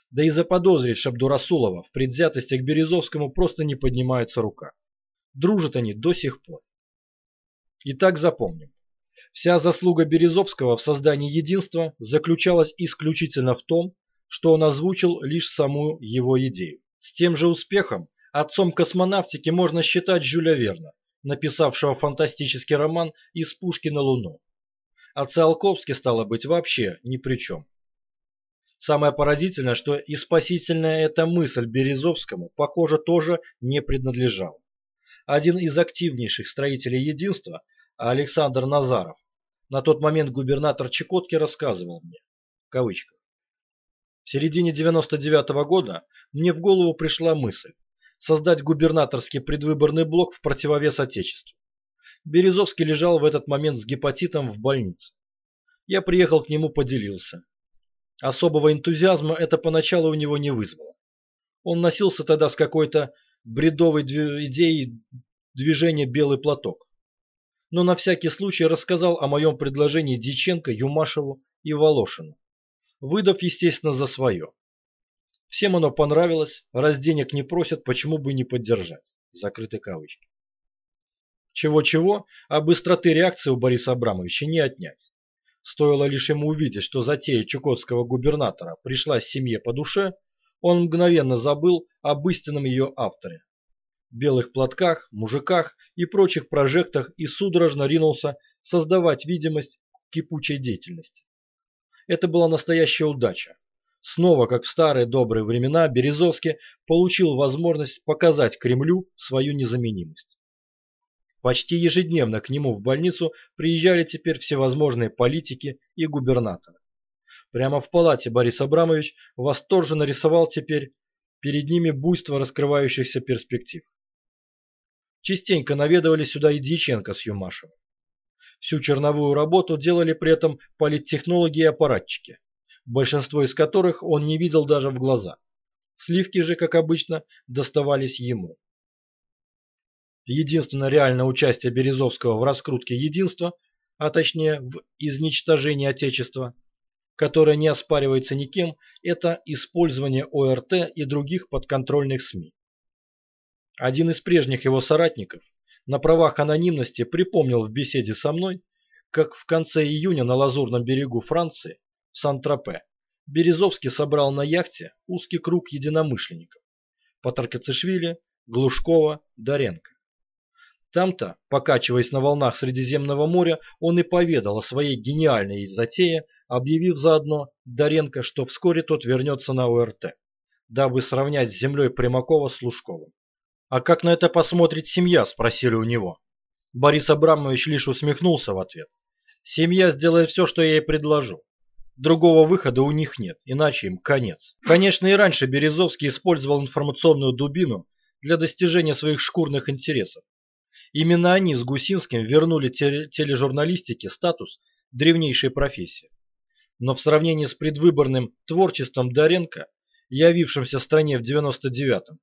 Да и заподозрить Шабдурасулова в предвзятости к Березовскому просто не поднимается рука. Дружат они до сих пор. Итак, запомним. Вся заслуга Березовского в создании единства заключалась исключительно в том, что он озвучил лишь саму его идею. С тем же успехом отцом космонавтики можно считать Жюля Верна, написавшего фантастический роман «Из пушки на Луну». А Циолковский, стало быть, вообще ни при чем. Самое поразительное, что и спасительная эта мысль Березовскому, похоже, тоже не принадлежала. Один из активнейших строителей единства, Александр Назаров, на тот момент губернатор Чукотки рассказывал мне, в кавычках, в середине 99 -го года мне в голову пришла мысль создать губернаторский предвыборный блок в противовес Отечеству. Березовский лежал в этот момент с гепатитом в больнице. Я приехал к нему, поделился. Особого энтузиазма это поначалу у него не вызвало. Он носился тогда с какой-то бредовой идеей движения «Белый платок». Но на всякий случай рассказал о моем предложении Диченко, Юмашеву и Волошину, выдав, естественно, за свое. Всем оно понравилось, раз денег не просят, почему бы не поддержать. Закрыты кавычки. Чего-чего, а быстроты реакции у Бориса Абрамовича не отнять. Стоило лишь ему увидеть, что затея чукотского губернатора пришла семье по душе, он мгновенно забыл об истинном ее авторе. Белых платках, мужиках и прочих прожектах и судорожно ринулся создавать видимость кипучей деятельности. Это была настоящая удача. Снова, как в старые добрые времена, Березовский получил возможность показать Кремлю свою незаменимость. Почти ежедневно к нему в больницу приезжали теперь всевозможные политики и губернаторы. Прямо в палате Борис Абрамович восторженно рисовал теперь перед ними буйство раскрывающихся перспектив. Частенько наведывали сюда и Дьяченко с Юмашевым. Всю черновую работу делали при этом политтехнологи и аппаратчики, большинство из которых он не видел даже в глаза. Сливки же, как обычно, доставались ему. Единственное реальное участие Березовского в раскрутке единства, а точнее в изничтожении Отечества, которое не оспаривается никем, это использование ОРТ и других подконтрольных СМИ. Один из прежних его соратников на правах анонимности припомнил в беседе со мной, как в конце июня на Лазурном берегу Франции, Сан-Тропе, Березовский собрал на яхте узкий круг единомышленников – Патаркацишвили, Глушкова, Доренко. Там-то, покачиваясь на волнах Средиземного моря, он и поведал о своей гениальной затее, объявив заодно Доренко, что вскоре тот вернется на ОРТ, дабы сравнять с землей Примакова с Лужковым. «А как на это посмотрит семья?» – спросили у него. Борис Абрамович лишь усмехнулся в ответ. «Семья сделает все, что я ей предложу. Другого выхода у них нет, иначе им конец». Конечно, и раньше Березовский использовал информационную дубину для достижения своих шкурных интересов. Именно они с Гусинским вернули тележурналистике статус древнейшей профессии. Но в сравнении с предвыборным творчеством Доренко, явившимся стране в 99-м,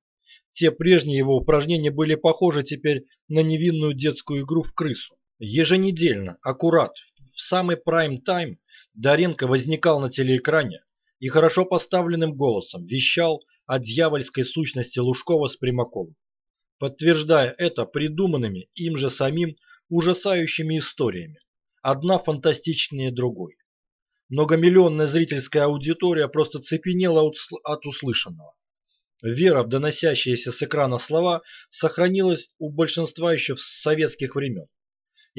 те прежние его упражнения были похожи теперь на невинную детскую игру в крысу. Еженедельно, аккурат, в самый прайм-тайм Доренко возникал на телеэкране и хорошо поставленным голосом вещал о дьявольской сущности Лужкова с Примаковым подтверждая это придуманными им же самим ужасающими историями, одна фантастичнее другой. Многомиллионная зрительская аудитория просто цепенела от услышанного. Вера в доносящиеся с экрана слова сохранилась у большинства еще с советских времен.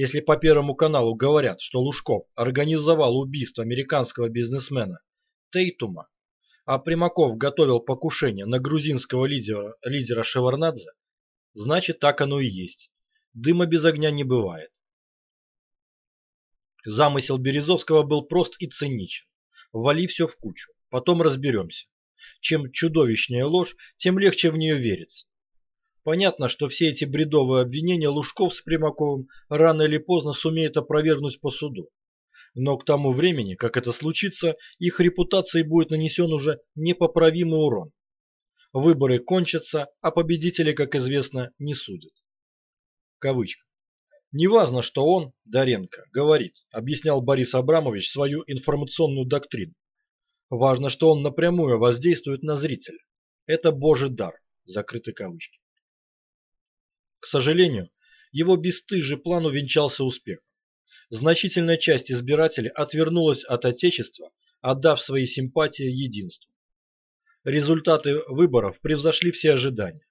Если по Первому каналу говорят, что Лужков организовал убийство американского бизнесмена Тейтума, а Примаков готовил покушение на грузинского лидера, лидера Шеварнадзе, Значит, так оно и есть. Дыма без огня не бывает. Замысел Березовского был прост и циничен. Вали все в кучу, потом разберемся. Чем чудовищнее ложь, тем легче в нее верится. Понятно, что все эти бредовые обвинения Лужков с Примаковым рано или поздно сумеют опровергнуть по суду. Но к тому времени, как это случится, их репутации будет нанесен уже непоправимый урон. Выборы кончатся, а победители, как известно, не судят. Кавычка. Неважно, что он, Доренко, говорит, объяснял Борис Абрамович свою информационную доктрину. Важно, что он напрямую воздействует на зрителя. Это божий дар, закрыты кавычки. К сожалению, его бесстыжий план увенчался успехом. Значительная часть избирателей отвернулась от Отечества, отдав свои симпатии единству. Результаты выборов превзошли все ожидания.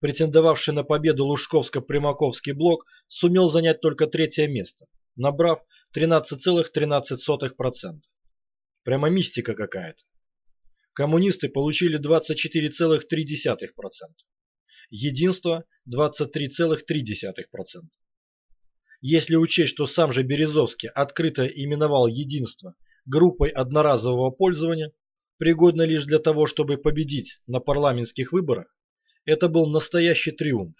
Претендовавший на победу Лужковско-Примаковский блок сумел занять только третье место, набрав 13,13%. Прямо мистика какая-то. Коммунисты получили 24,3%. Единство 23,3%. Если учесть, что сам же Березовский открыто именовал единство группой одноразового пользования, пригодна лишь для того, чтобы победить на парламентских выборах, это был настоящий триумф.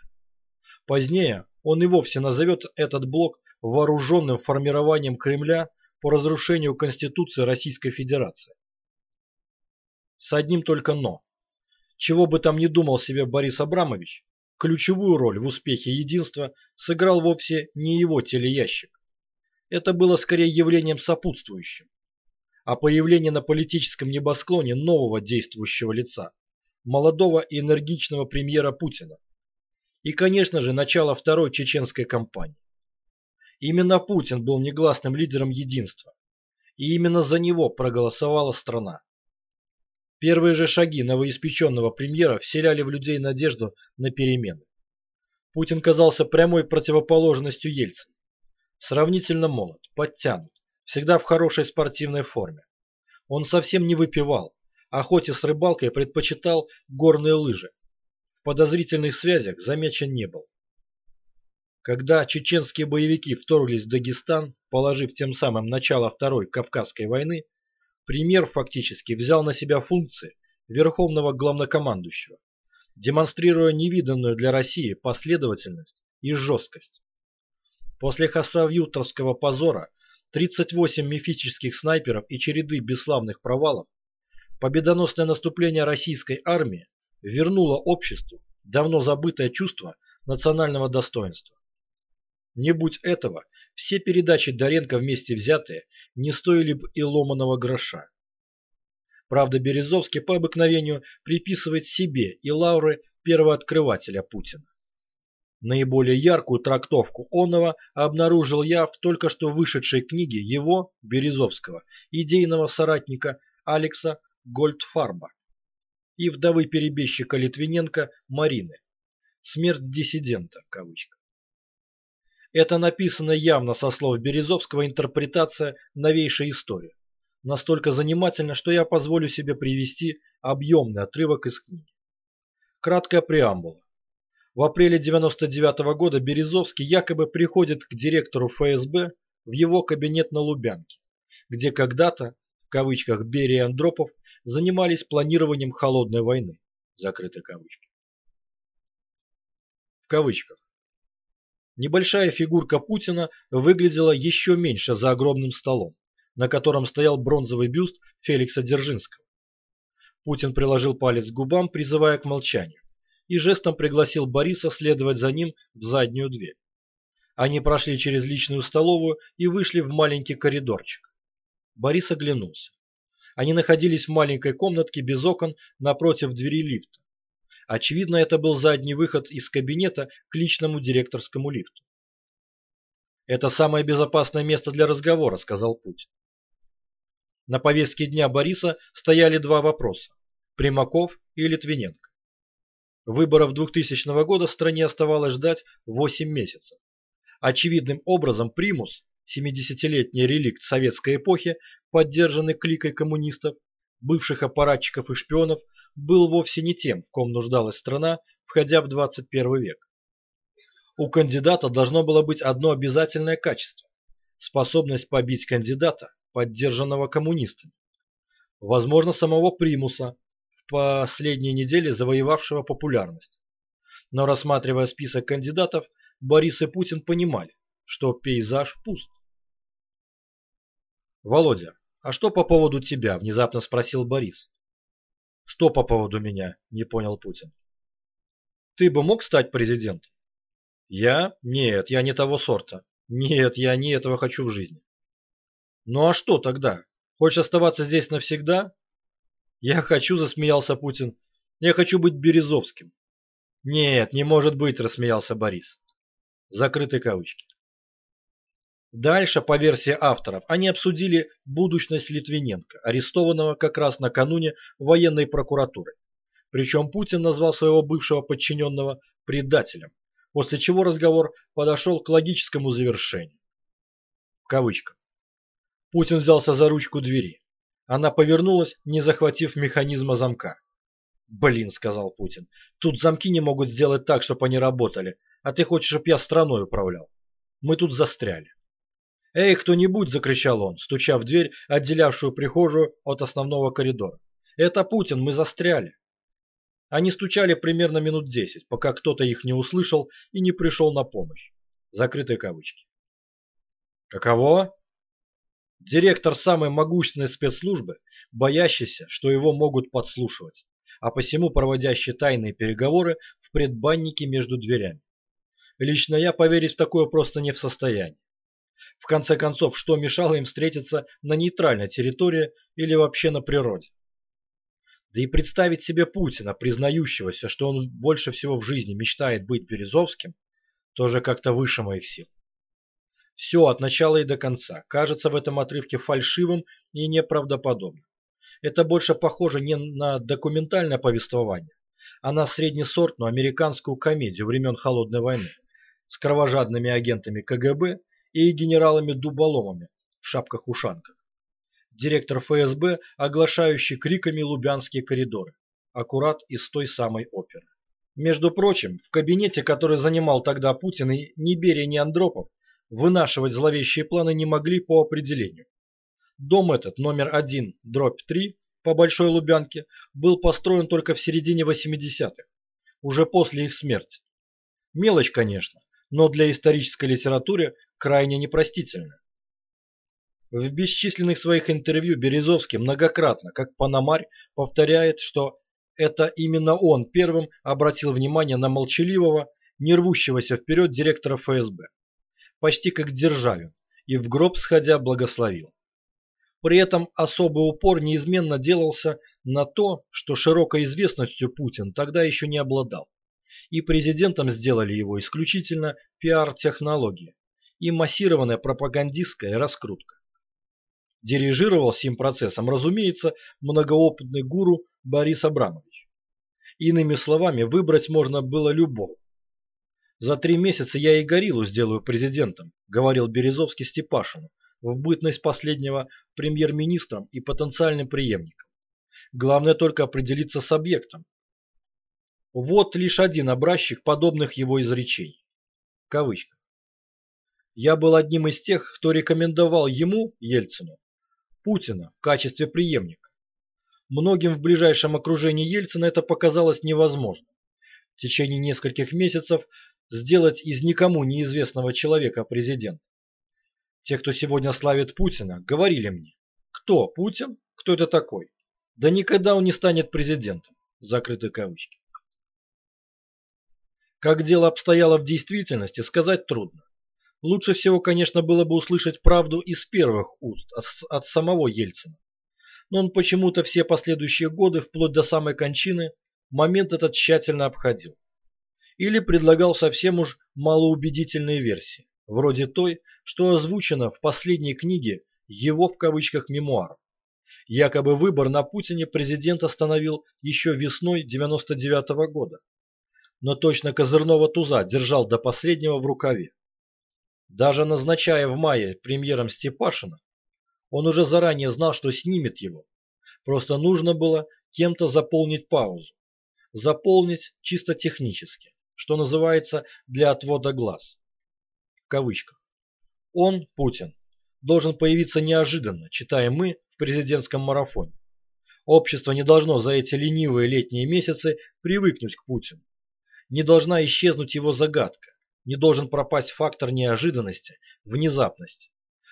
Позднее он и вовсе назовет этот блок вооруженным формированием Кремля по разрушению Конституции Российской Федерации. С одним только «но». Чего бы там ни думал себе Борис Абрамович, ключевую роль в успехе единства сыграл вовсе не его телеящик. Это было скорее явлением сопутствующим а появление на политическом небосклоне нового действующего лица, молодого и энергичного премьера Путина. И, конечно же, начало второй чеченской кампании. Именно Путин был негласным лидером единства, и именно за него проголосовала страна. Первые же шаги новоиспеченного премьера вселяли в людей надежду на перемены. Путин казался прямой противоположностью Ельцина. Сравнительно молод, подтянут, всегда в хорошей спортивной форме. Он совсем не выпивал, хоть и с рыбалкой предпочитал горные лыжи. В подозрительных связях замечен не был. Когда чеченские боевики вторглись в Дагестан, положив тем самым начало Второй Кавказской войны, премьер фактически взял на себя функции верховного главнокомандующего, демонстрируя невиданную для России последовательность и жесткость. После хасавюртовского позора 38 мифических снайперов и череды бесславных провалов, Победоносное наступление российской армии вернуло обществу давно забытое чувство национального достоинства. Не будь этого, все передачи Доренко вместе взятые не стоили бы и ломаного гроша. Правда, Березовский по обыкновению приписывает себе и лавры первооткрывателя Путина. Наиболее яркую трактовку онова обнаружил я в только что вышедшей книге его, Березовского, идейного соратника Алекса Гольдфарба и вдовы перебежчика Литвиненко Марины «Смерть диссидента» в. Это написано явно со слов Березовского интерпретация новейшей истории. Настолько занимательно, что я позволю себе привести объемный отрывок из книги. Краткая преамбула. В апреле 99 -го года Березовский якобы приходит к директору ФСБ в его кабинет на Лубянке, где когда-то, в кавычках, Берия и Андропов занимались планированием холодной войны, закрыты кавычки. В кавычках. Небольшая фигурка Путина выглядела еще меньше за огромным столом, на котором стоял бронзовый бюст Феликса Дзержинского. Путин приложил палец к губам, призывая к молчанию и жестом пригласил Бориса следовать за ним в заднюю дверь. Они прошли через личную столовую и вышли в маленький коридорчик. Борис оглянулся. Они находились в маленькой комнатке без окон напротив двери лифта. Очевидно, это был задний выход из кабинета к личному директорскому лифту. «Это самое безопасное место для разговора», — сказал Путин. На повестке дня Бориса стояли два вопроса – Примаков и Литвиненко. Выборов 2000 года стране оставалось ждать 8 месяцев. Очевидным образом примус, 70-летний реликт советской эпохи, поддержанный кликой коммунистов, бывших аппаратчиков и шпионов, был вовсе не тем, в ком нуждалась страна, входя в 21 век. У кандидата должно было быть одно обязательное качество – способность побить кандидата, поддержанного коммунистами. Возможно, самого примуса, последние недели завоевавшего популярность. Но рассматривая список кандидатов, Борис и Путин понимали, что пейзаж пуст. «Володя, а что по поводу тебя?» – внезапно спросил Борис. «Что по поводу меня?» – не понял Путин. «Ты бы мог стать президентом?» «Я? Нет, я не того сорта. Нет, я не этого хочу в жизни». «Ну а что тогда? Хочешь оставаться здесь навсегда?» «Я хочу», — засмеялся Путин. «Я хочу быть Березовским». «Нет, не может быть», — рассмеялся Борис. Закрыты кавычки. Дальше, по версии авторов, они обсудили будущность Литвиненко, арестованного как раз накануне военной прокуратурой. Причем Путин назвал своего бывшего подчиненного предателем, после чего разговор подошел к логическому завершению. В кавычках. Путин взялся за ручку двери. Она повернулась, не захватив механизма замка. «Блин», — сказал Путин, — «тут замки не могут сделать так, чтобы они работали, а ты хочешь, чтобы я страной управлял. Мы тут застряли». «Эй, кто-нибудь!» — закричал он, стуча в дверь, отделявшую прихожую от основного коридора. «Это Путин, мы застряли!» Они стучали примерно минут десять, пока кто-то их не услышал и не пришел на помощь. Закрытые кавычки. «Каково?» Директор самой могущественной спецслужбы, боящийся, что его могут подслушивать, а посему проводящий тайные переговоры в предбаннике между дверями. Лично я поверить в такое просто не в состоянии. В конце концов, что мешало им встретиться на нейтральной территории или вообще на природе? Да и представить себе Путина, признающегося, что он больше всего в жизни мечтает быть Березовским, тоже как-то выше моих сил. Все от начала и до конца кажется в этом отрывке фальшивым и неправдоподобным. Это больше похоже не на документальное повествование, а на среднесортную американскую комедию времен Холодной войны с кровожадными агентами КГБ и генералами-дуболомами в шапках-ушанках. Директор ФСБ, оглашающий криками лубянские коридоры, аккурат из той самой оперы. Между прочим, в кабинете, который занимал тогда Путин, и ни Берия, ни Андропов вынашивать зловещие планы не могли по определению. Дом этот, номер один, дробь 3, по Большой Лубянке, был построен только в середине 80-х, уже после их смерти. Мелочь, конечно, но для исторической литературы крайне непростительная. В бесчисленных своих интервью Березовский многократно, как Панамарь, повторяет, что это именно он первым обратил внимание на молчаливого, не рвущегося вперед директора ФСБ. Почти как Державин, и в гроб сходя благословил. При этом особый упор неизменно делался на то, что широкой известностью Путин тогда еще не обладал. И президентом сделали его исключительно пиар-технологии и массированная пропагандистская раскрутка. Дирижировал сим процессом, разумеется, многоопытный гуру Борис Абрамович. Иными словами, выбрать можно было любого. «За три месяца я и Гориллу сделаю президентом», – говорил Березовский Степашину, в бытность последнего премьер-министром и потенциальным преемником. Главное только определиться с объектом. Вот лишь один образчик подобных его изречений. Кавычка. Я был одним из тех, кто рекомендовал ему, Ельцину, Путина в качестве преемника. Многим в ближайшем окружении Ельцина это показалось невозможным. В течение нескольких месяцев сделать из никому неизвестного человека президента. Те, кто сегодня славит Путина, говорили мне, кто Путин, кто это такой? Да никогда он не станет президентом. Закрыты кавычки. Как дело обстояло в действительности, сказать трудно. Лучше всего, конечно, было бы услышать правду из первых уст, от, самого Ельцина. Но он почему-то все последующие годы, вплоть до самой кончины, момент этот тщательно обходил или предлагал совсем уж малоубедительные версии, вроде той, что озвучено в последней книге его в кавычках мемуаров. Якобы выбор на Путине президент остановил еще весной 99 -го года, но точно козырного туза держал до последнего в рукаве. Даже назначая в мае премьером Степашина, он уже заранее знал, что снимет его. Просто нужно было кем-то заполнить паузу. Заполнить чисто технически что называется, для отвода глаз. В кавычках. Он, Путин, должен появиться неожиданно, читаем мы в президентском марафоне. Общество не должно за эти ленивые летние месяцы привыкнуть к Путину. Не должна исчезнуть его загадка, не должен пропасть фактор неожиданности, внезапности.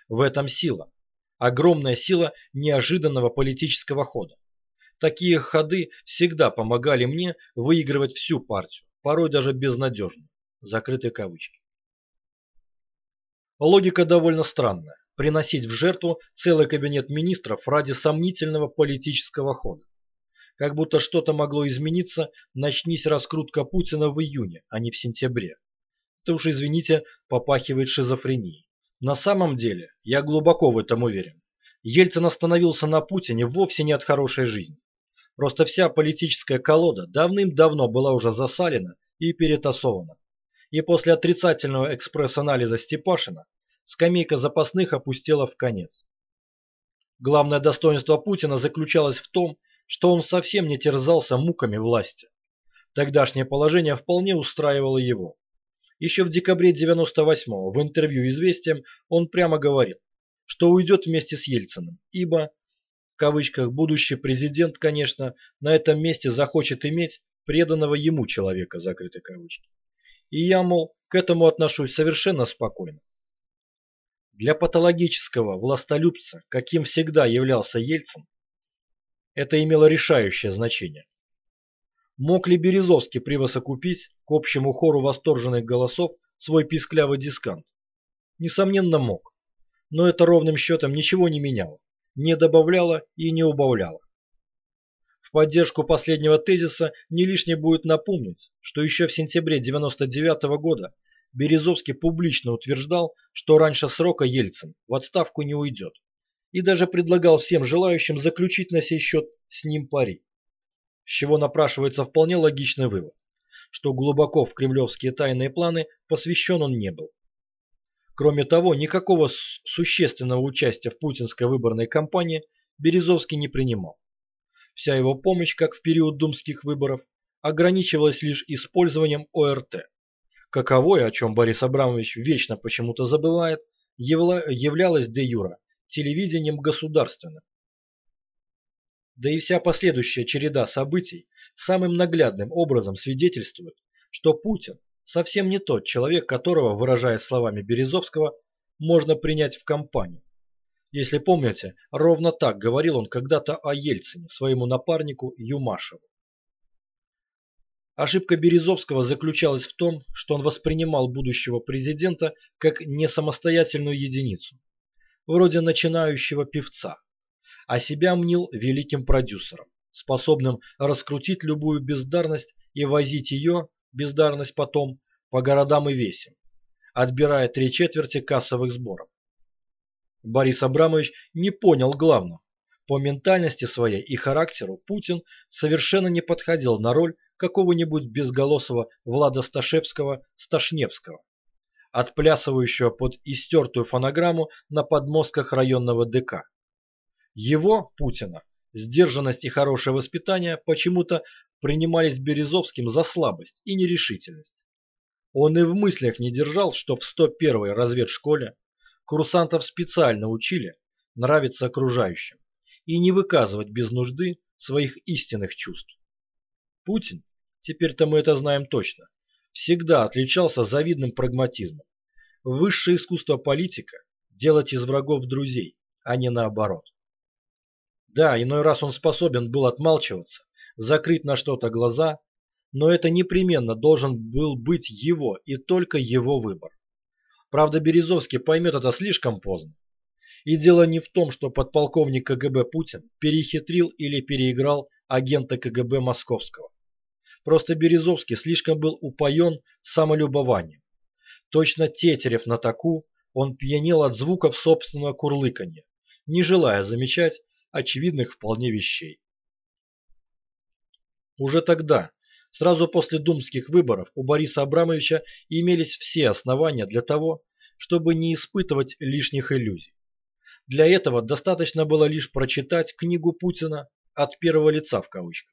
В этом сила. Огромная сила неожиданного политического хода. Такие ходы всегда помогали мне выигрывать всю партию порой даже безнадежно. Закрытые кавычки. Логика довольно странная. Приносить в жертву целый кабинет министров ради сомнительного политического хода. Как будто что-то могло измениться, начнись раскрутка Путина в июне, а не в сентябре. Это уж, извините, попахивает шизофренией. На самом деле, я глубоко в этом уверен. Ельцин остановился на Путине вовсе не от хорошей жизни. Просто вся политическая колода давным-давно была уже засалена и перетасована. И после отрицательного экспресс-анализа Степашина скамейка запасных опустела в конец. Главное достоинство Путина заключалось в том, что он совсем не терзался муками власти. Тогдашнее положение вполне устраивало его. Еще в декабре 98-го в интервью «Известиям» он прямо говорил, что уйдет вместе с Ельциным, ибо в кавычках «будущий президент, конечно, на этом месте захочет иметь преданного ему человека», закрыты кавычки. И я, мол, к этому отношусь совершенно спокойно. Для патологического властолюбца, каким всегда являлся Ельцин, это имело решающее значение. Мог ли Березовский превосокупить к общему хору восторженных голосов свой писклявый дискант? Несомненно, мог. Но это ровным счетом ничего не меняло не добавляла и не убавляла. В поддержку последнего тезиса не лишне будет напомнить, что еще в сентябре 1999 -го года Березовский публично утверждал, что раньше срока Ельцин в отставку не уйдет, и даже предлагал всем желающим заключить на сей счет с ним пари. С чего напрашивается вполне логичный вывод, что глубоко в кремлевские тайные планы посвящен он не был. Кроме того, никакого существенного участия в путинской выборной кампании Березовский не принимал. Вся его помощь, как в период думских выборов, ограничивалась лишь использованием ОРТ. Каковое, о чем Борис Абрамович вечно почему-то забывает, являлось де юра телевидением государственным. Да и вся последующая череда событий самым наглядным образом свидетельствует, что Путин совсем не тот человек, которого, выражая словами Березовского, можно принять в компанию. Если помните, ровно так говорил он когда-то о Ельцине, своему напарнику Юмашеву. Ошибка Березовского заключалась в том, что он воспринимал будущего президента как не самостоятельную единицу, вроде начинающего певца, а себя мнил великим продюсером, способным раскрутить любую бездарность и возить ее, бездарность потом, по городам и весям, отбирая три четверти кассовых сборов. Борис Абрамович не понял главного. По ментальности своей и характеру Путин совершенно не подходил на роль какого-нибудь безголосого Влада Сташевского-Сташневского, отплясывающего под истертую фонограмму на подмостках районного ДК. Его, Путина, сдержанность и хорошее воспитание почему-то принимались Березовским за слабость и нерешительность. Он и в мыслях не держал, что в 101-й разведшколе курсантов специально учили нравиться окружающим и не выказывать без нужды своих истинных чувств. Путин теперь-то мы это знаем точно, всегда отличался завидным прагматизмом. Высшее искусство политика – делать из врагов друзей, а не наоборот. Да, иной раз он способен был отмалчиваться, закрыть на что-то глаза, но это непременно должен был быть его и только его выбор. Правда, Березовский поймет это слишком поздно. И дело не в том, что подполковник КГБ Путин перехитрил или переиграл агента КГБ Московского. Просто Березовский слишком был упоен самолюбованием. Точно Тетерев на таку, он пьянел от звуков собственного курлыканья, не желая замечать очевидных вполне вещей. Уже тогда, сразу после думских выборов, у Бориса Абрамовича имелись все основания для того, чтобы не испытывать лишних иллюзий. Для этого достаточно было лишь прочитать книгу Путина «От первого лица» в кавычках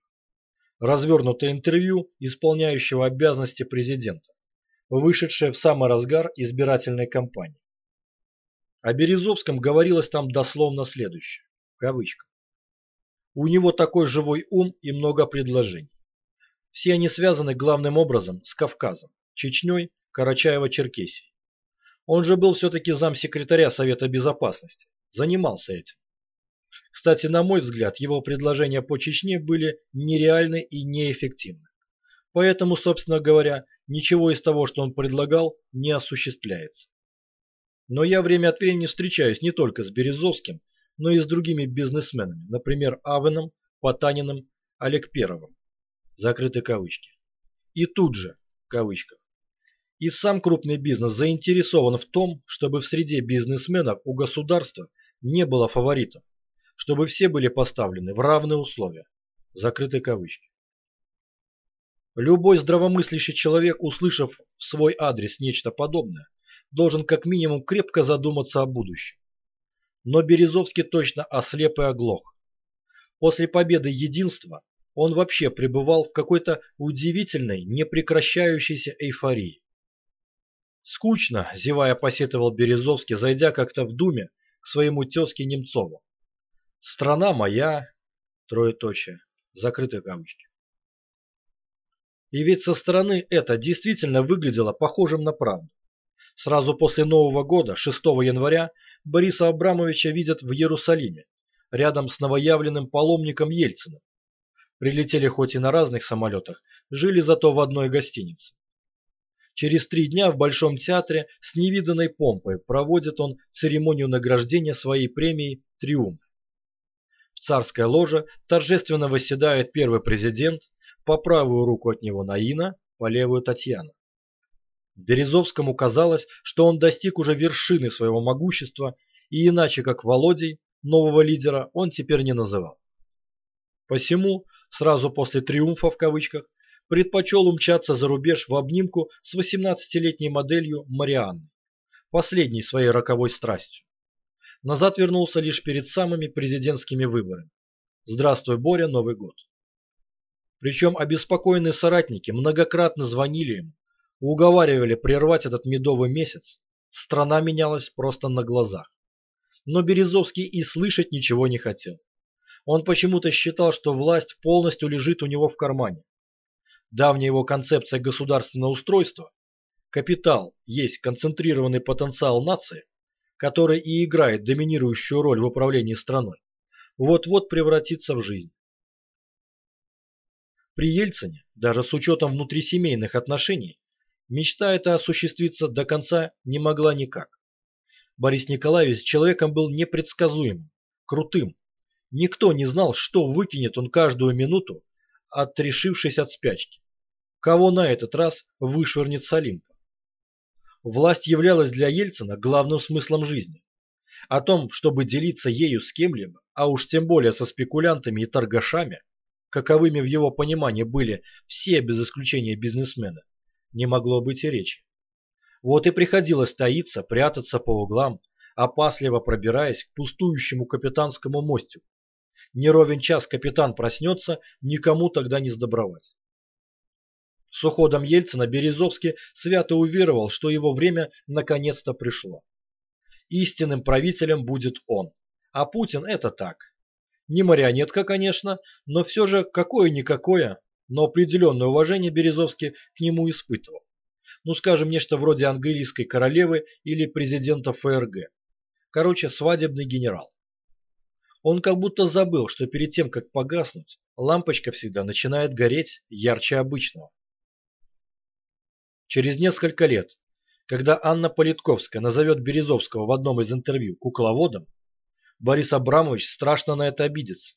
развернутое интервью исполняющего обязанности президента, вышедшее в самый разгар избирательной кампании. О Березовском говорилось там дословно следующее, в кавычках. У него такой живой ум и много предложений. Все они связаны главным образом с Кавказом, Чечней, Карачаево-Черкесией. Он же был все-таки замсекретаря Совета Безопасности, занимался этим. Кстати, на мой взгляд, его предложения по Чечне были нереальны и неэффективны. Поэтому, собственно говоря, ничего из того, что он предлагал, не осуществляется. Но я время от времени встречаюсь не только с Березовским, но и с другими бизнесменами, например, Авеном, Потаниным, Олег Перовым. Закрыты кавычки. И тут же, в кавычках. И сам крупный бизнес заинтересован в том, чтобы в среде бизнесменов у государства не было фаворитов чтобы все были поставлены в равные условия. Закрыты кавычки. Любой здравомыслящий человек, услышав в свой адрес нечто подобное, должен как минимум крепко задуматься о будущем. Но Березовский точно ослеп и оглох. После победы единства он вообще пребывал в какой-то удивительной, непрекращающейся эйфории. Скучно, зевая, посетовал Березовский, зайдя как-то в думе к своему тезке Немцову. Страна моя, троеточие, закрытые кавычки. И ведь со стороны это действительно выглядело похожим на правду. Сразу после Нового года, 6 января, Бориса Абрамовича видят в Иерусалиме, рядом с новоявленным паломником Ельциным. Прилетели хоть и на разных самолетах, жили зато в одной гостинице. Через три дня в Большом театре с невиданной помпой проводит он церемонию награждения своей премией «Триумф». В царское ложе торжественно восседает первый президент, по правую руку от него Наина, по левую Татьяна. Березовскому казалось, что он достиг уже вершины своего могущества, и иначе как Володей, нового лидера, он теперь не называл. Посему, сразу после «триумфа» в кавычках, предпочел умчаться за рубеж в обнимку с 18-летней моделью Марианной, последней своей роковой страстью назад вернулся лишь перед самыми президентскими выборами. Здравствуй, Боря, Новый год. Причем обеспокоенные соратники многократно звонили ему, уговаривали прервать этот медовый месяц. Страна менялась просто на глазах. Но Березовский и слышать ничего не хотел. Он почему-то считал, что власть полностью лежит у него в кармане. Давняя его концепция государственного устройства – капитал есть концентрированный потенциал нации который и играет доминирующую роль в управлении страной, вот-вот превратится в жизнь. При Ельцине, даже с учетом внутрисемейных отношений, мечта эта осуществиться до конца не могла никак. Борис Николаевич человеком был непредсказуемым, крутым. Никто не знал, что выкинет он каждую минуту, отрешившись от спячки. Кого на этот раз вышвырнет с? Власть являлась для Ельцина главным смыслом жизни. О том, чтобы делиться ею с кем-либо, а уж тем более со спекулянтами и торгашами, каковыми в его понимании были все без исключения бизнесмены, не могло быть и речи. Вот и приходилось таиться, прятаться по углам, опасливо пробираясь к пустующему капитанскому мостику. Не ровен час капитан проснется, никому тогда не сдобровать. С уходом Ельцина Березовский свято уверовал, что его время наконец-то пришло. Истинным правителем будет он, а Путин это так. Не марионетка, конечно, но все же какое-никакое, но определенное уважение Березовский к нему испытывал. Ну, скажем, нечто вроде английской королевы или президента ФРГ. Короче, свадебный генерал. Он как будто забыл, что перед тем, как погаснуть, лампочка всегда начинает гореть ярче обычного. Через несколько лет, когда Анна Политковская назовет Березовского в одном из интервью кукловодом, Борис Абрамович страшно на это обидится,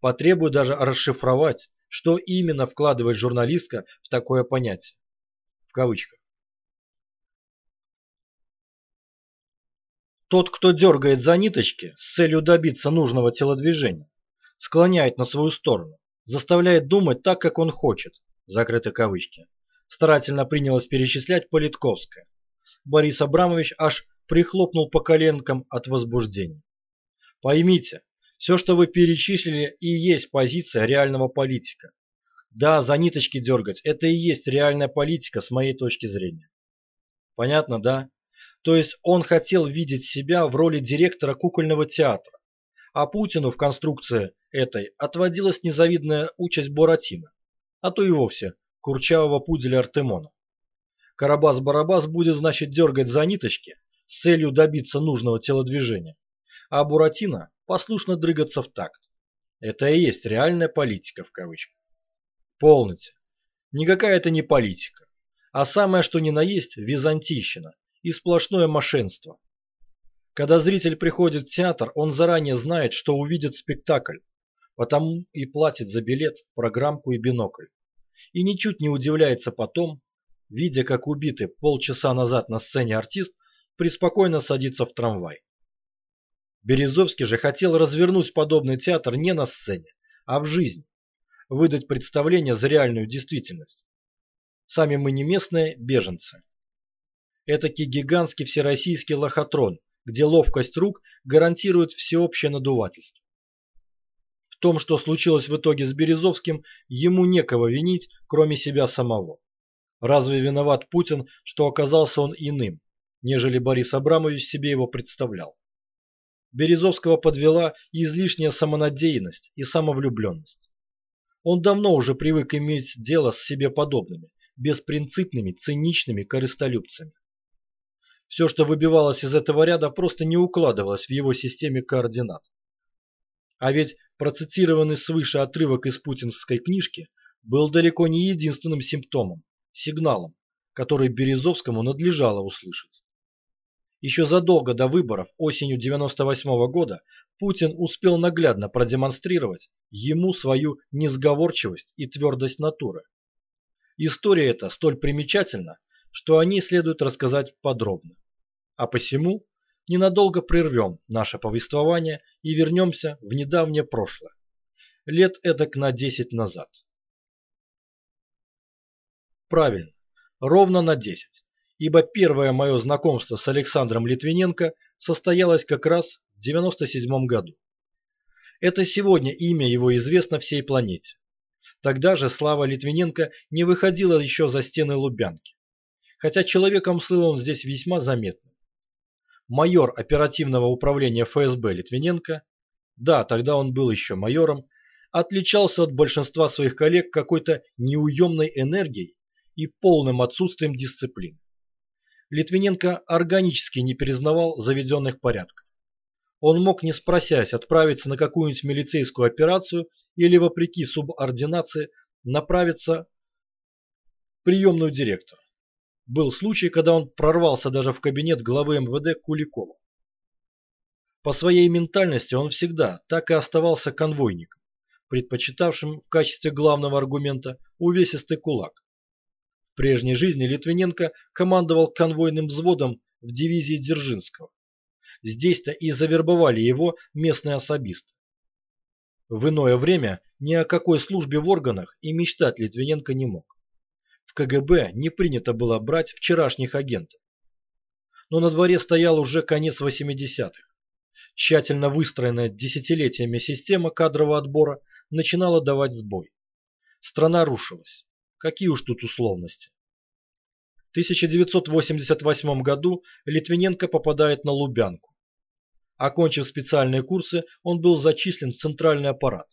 потребует даже расшифровать, что именно вкладывает журналистка в такое понятие. В кавычках. Тот, кто дергает за ниточки с целью добиться нужного телодвижения, склоняет на свою сторону, заставляет думать так, как он хочет, закрыты кавычки, старательно принялась перечислять Политковская. Борис Абрамович аж прихлопнул по коленкам от возбуждения. Поймите, все, что вы перечислили, и есть позиция реального политика. Да, за ниточки дергать – это и есть реальная политика с моей точки зрения. Понятно, да? То есть он хотел видеть себя в роли директора кукольного театра, а Путину в конструкции этой отводилась незавидная участь Буратино, а то и вовсе курчавого пуделя Артемона. Карабас-Барабас будет, значит, дергать за ниточки с целью добиться нужного телодвижения, а Буратино послушно дрыгаться в такт. Это и есть реальная политика в кавычках. Полноте. Никакая это не политика, а самое что ни на есть византийщина и сплошное мошенство. Когда зритель приходит в театр, он заранее знает, что увидит спектакль, потому и платит за билет, программку и бинокль. И ничуть не удивляется потом, видя, как убитый полчаса назад на сцене артист преспокойно садится в трамвай. Березовский же хотел развернуть подобный театр не на сцене, а в жизнь, выдать представление за реальную действительность. Сами мы не местные беженцы. Этакий гигантский всероссийский лохотрон, где ловкость рук гарантирует всеобщее надувательство. Том, что случилось в итоге с Березовским, ему некого винить, кроме себя самого. Разве виноват Путин, что оказался он иным, нежели Борис Абрамович себе его представлял? Березовского подвела излишняя самонадеянность и самовлюбленность. Он давно уже привык иметь дело с себе подобными, беспринципными, циничными корыстолюбцами. Все, что выбивалось из этого ряда, просто не укладывалось в его системе координат. А ведь процитированный свыше отрывок из путинской книжки был далеко не единственным симптомом, сигналом, который Березовскому надлежало услышать. Еще задолго до выборов осенью 98 -го года Путин успел наглядно продемонстрировать ему свою несговорчивость и твердость натуры. История эта столь примечательна, что о ней следует рассказать подробно. А посему ненадолго прервем наше повествование и вернемся в недавнее прошлое, лет эдак на 10 назад. Правильно, ровно на 10, ибо первое мое знакомство с Александром Литвиненко состоялось как раз в 97 году. Это сегодня имя его известно всей планете. Тогда же слава Литвиненко не выходила еще за стены Лубянки, хотя человеком слыл он здесь весьма заметно майор оперативного управления ФСБ Литвиненко, да, тогда он был еще майором, отличался от большинства своих коллег какой-то неуемной энергией и полным отсутствием дисциплины. Литвиненко органически не признавал заведенных порядков. Он мог, не спросясь, отправиться на какую-нибудь милицейскую операцию или, вопреки субординации, направиться в приемную директора. Был случай, когда он прорвался даже в кабинет главы МВД Куликова. По своей ментальности он всегда так и оставался конвойником, предпочитавшим в качестве главного аргумента увесистый кулак. В прежней жизни Литвиненко командовал конвойным взводом в дивизии Дзержинского. Здесь-то и завербовали его местные особисты. В иное время ни о какой службе в органах и мечтать Литвиненко не мог. КГБ не принято было брать вчерашних агентов. Но на дворе стоял уже конец 80-х. Тщательно выстроенная десятилетиями система кадрового отбора начинала давать сбой. Страна рушилась. Какие уж тут условности. В 1988 году Литвиненко попадает на Лубянку. Окончив специальные курсы, он был зачислен в центральный аппарат.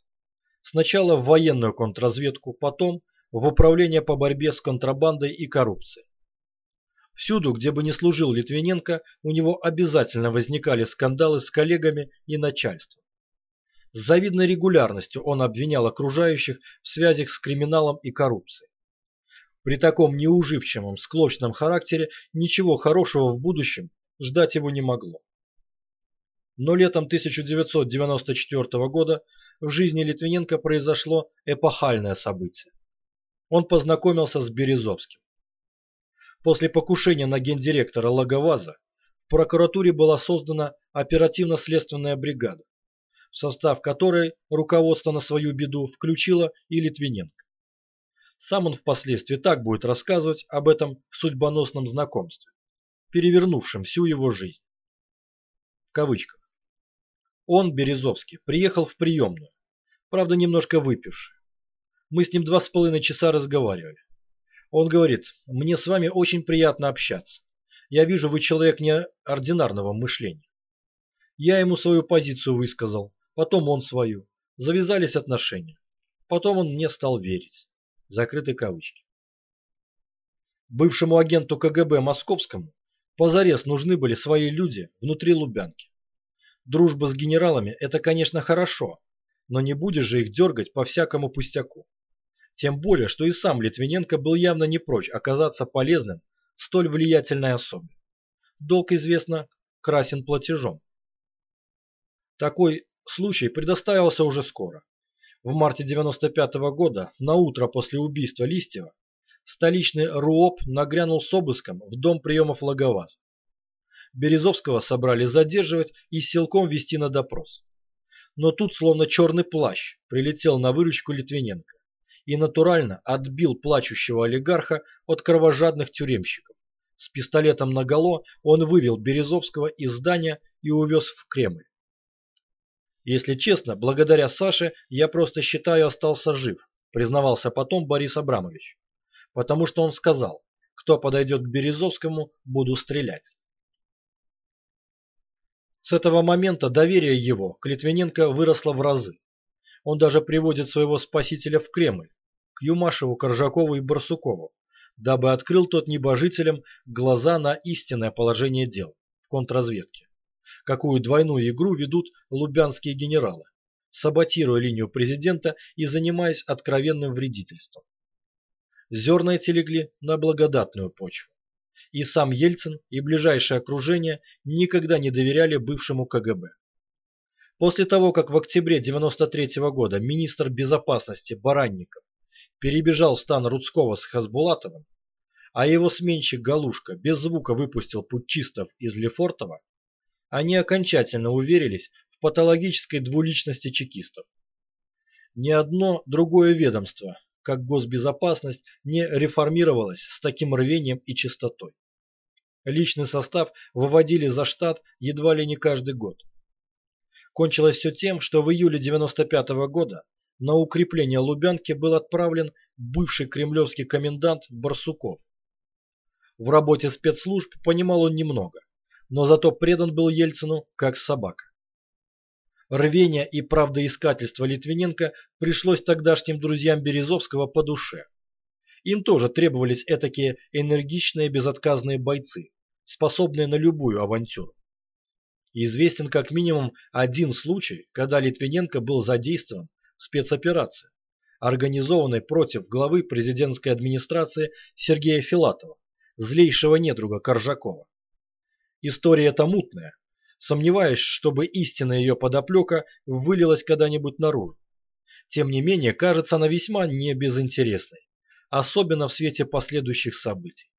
Сначала в военную контрразведку, потом в управление по борьбе с контрабандой и коррупцией. Всюду, где бы ни служил Литвиненко, у него обязательно возникали скандалы с коллегами и начальством. С завидной регулярностью он обвинял окружающих в связях с криминалом и коррупцией. При таком неуживчивом, склочном характере ничего хорошего в будущем ждать его не могло. Но летом 1994 года в жизни Литвиненко произошло эпохальное событие. Он познакомился с Березовским. После покушения на гендиректора Лаговаза в прокуратуре была создана оперативно-следственная бригада, в состав которой руководство на свою беду включило и Литвиненко. Сам он впоследствии так будет рассказывать об этом судьбоносном знакомстве, перевернувшем всю его жизнь. В кавычках. Он, Березовский, приехал в приемную, правда немножко выпивший. Мы с ним два с половиной часа разговаривали. Он говорит, мне с вами очень приятно общаться. Я вижу, вы человек неординарного мышления. Я ему свою позицию высказал, потом он свою. Завязались отношения. Потом он мне стал верить. Закрыты кавычки. Бывшему агенту КГБ московскому позарез нужны были свои люди внутри Лубянки. Дружба с генералами – это, конечно, хорошо, но не будешь же их дергать по всякому пустяку. Тем более, что и сам Литвиненко был явно не прочь оказаться полезным столь влиятельной особе. Долг, известно, красен платежом. Такой случай предоставился уже скоро. В марте 95 -го года, на утро после убийства Листьева, столичный РУОП нагрянул с обыском в дом приемов Логоваз. Березовского собрали задерживать и силком вести на допрос. Но тут, словно черный плащ, прилетел на выручку Литвиненко и натурально отбил плачущего олигарха от кровожадных тюремщиков. С пистолетом наголо он вывел Березовского из здания и увез в Кремль. Если честно, благодаря Саше я просто считаю остался жив, признавался потом Борис Абрамович. Потому что он сказал, кто подойдет к Березовскому, буду стрелять. С этого момента доверие его к Литвиненко выросло в разы. Он даже приводит своего спасителя в Кремль, к Юмашеву, Коржакову и Барсукову, дабы открыл тот небожителям глаза на истинное положение дел в контрразведке. Какую двойную игру ведут лубянские генералы, саботируя линию президента и занимаясь откровенным вредительством. Зерна эти легли на благодатную почву. И сам Ельцин, и ближайшее окружение никогда не доверяли бывшему КГБ. После того, как в октябре 93 -го года министр безопасности Баранников перебежал стан Рудского с Хасбулатовым, а его сменщик Галушка без звука выпустил путчистов из Лефортова, они окончательно уверились в патологической двуличности чекистов. Ни одно другое ведомство, как госбезопасность, не реформировалось с таким рвением и чистотой. Личный состав выводили за штат едва ли не каждый год. Кончилось все тем, что в июле 95 -го года на укрепление Лубянки был отправлен бывший кремлевский комендант Барсуков. В работе спецслужб понимал он немного, но зато предан был Ельцину как собака. Рвение и правдоискательство Литвиненко пришлось тогдашним друзьям Березовского по душе. Им тоже требовались этакие энергичные безотказные бойцы, способные на любую авантюру. Известен как минимум один случай, когда Литвиненко был задействован в спецоперации, организованной против главы президентской администрации Сергея Филатова, злейшего недруга Коржакова. История эта мутная, сомневаюсь, чтобы истинная ее подоплека вылилась когда-нибудь наружу. Тем не менее, кажется она весьма небезынтересной, особенно в свете последующих событий.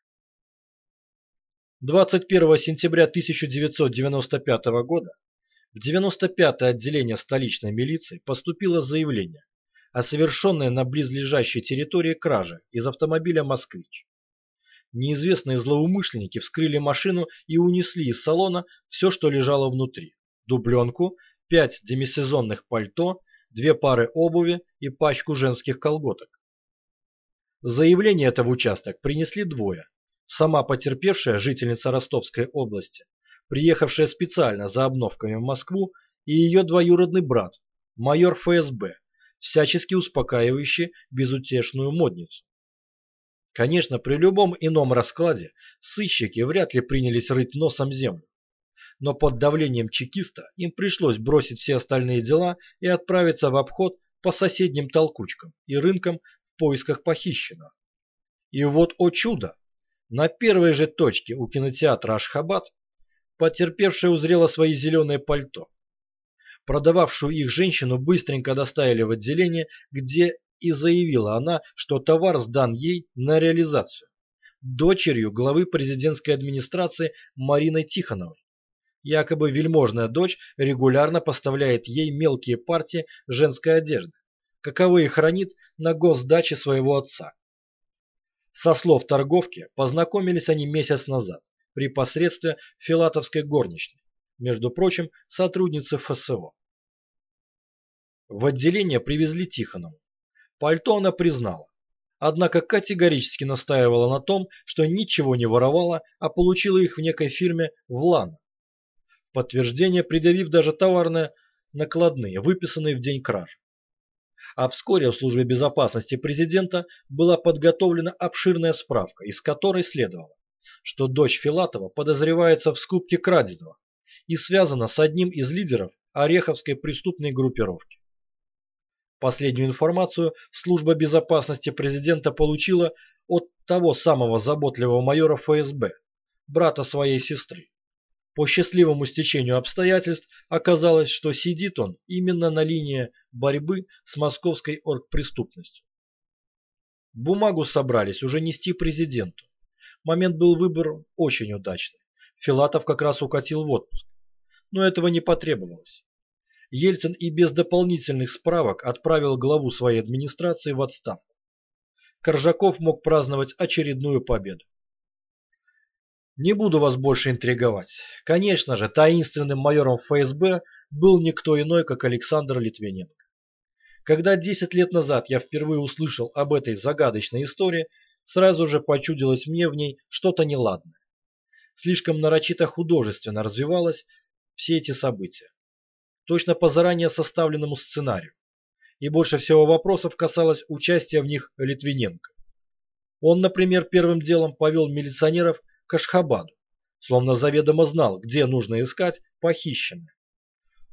21 сентября 1995 года в 95-е отделение столичной милиции поступило заявление о совершенной на близлежащей территории краже из автомобиля «Москвич». Неизвестные злоумышленники вскрыли машину и унесли из салона все, что лежало внутри. Дубленку, пять демисезонных пальто, две пары обуви и пачку женских колготок. Заявление это в участок принесли двое сама потерпевшая жительница Ростовской области, приехавшая специально за обновками в Москву, и ее двоюродный брат, майор ФСБ, всячески успокаивающий безутешную модницу. Конечно, при любом ином раскладе сыщики вряд ли принялись рыть носом землю. Но под давлением чекиста им пришлось бросить все остальные дела и отправиться в обход по соседним толкучкам и рынкам в поисках похищенного. И вот, о чудо, на первой же точке у кинотеатра Ашхабад потерпевшая узрела свои зеленые пальто. Продававшую их женщину быстренько доставили в отделение, где и заявила она, что товар сдан ей на реализацию. Дочерью главы президентской администрации Мариной Тихоновой. Якобы вельможная дочь регулярно поставляет ей мелкие партии женской одежды, каковые хранит на госдаче своего отца. Со слов торговки, познакомились они месяц назад при посредстве филатовской горничной, между прочим, сотрудницы ФСО. В отделение привезли Тихонову. Пальто она признала, однако категорически настаивала на том, что ничего не воровала, а получила их в некой фирме Влана. Подтверждение придавив даже товарные накладные, выписанные в день кражи а вскоре в службе безопасности президента была подготовлена обширная справка, из которой следовало, что дочь Филатова подозревается в скупке краденого и связана с одним из лидеров Ореховской преступной группировки. Последнюю информацию служба безопасности президента получила от того самого заботливого майора ФСБ, брата своей сестры. По счастливому стечению обстоятельств оказалось, что сидит он именно на линии борьбы с московской оргпреступностью. Бумагу собрались уже нести президенту. Момент был выбор очень удачный. Филатов как раз укатил в отпуск. Но этого не потребовалось. Ельцин и без дополнительных справок отправил главу своей администрации в отставку. Коржаков мог праздновать очередную победу. Не буду вас больше интриговать. Конечно же, таинственным майором ФСБ был никто иной, как Александр Литвиненко. Когда 10 лет назад я впервые услышал об этой загадочной истории, сразу же почудилось мне в ней что-то неладное. Слишком нарочито художественно развивалось все эти события. Точно по заранее составленному сценарию. И больше всего вопросов касалось участия в них Литвиненко. Он, например, первым делом повел милиционеров к Ашхабаду, словно заведомо знал, где нужно искать похищенное.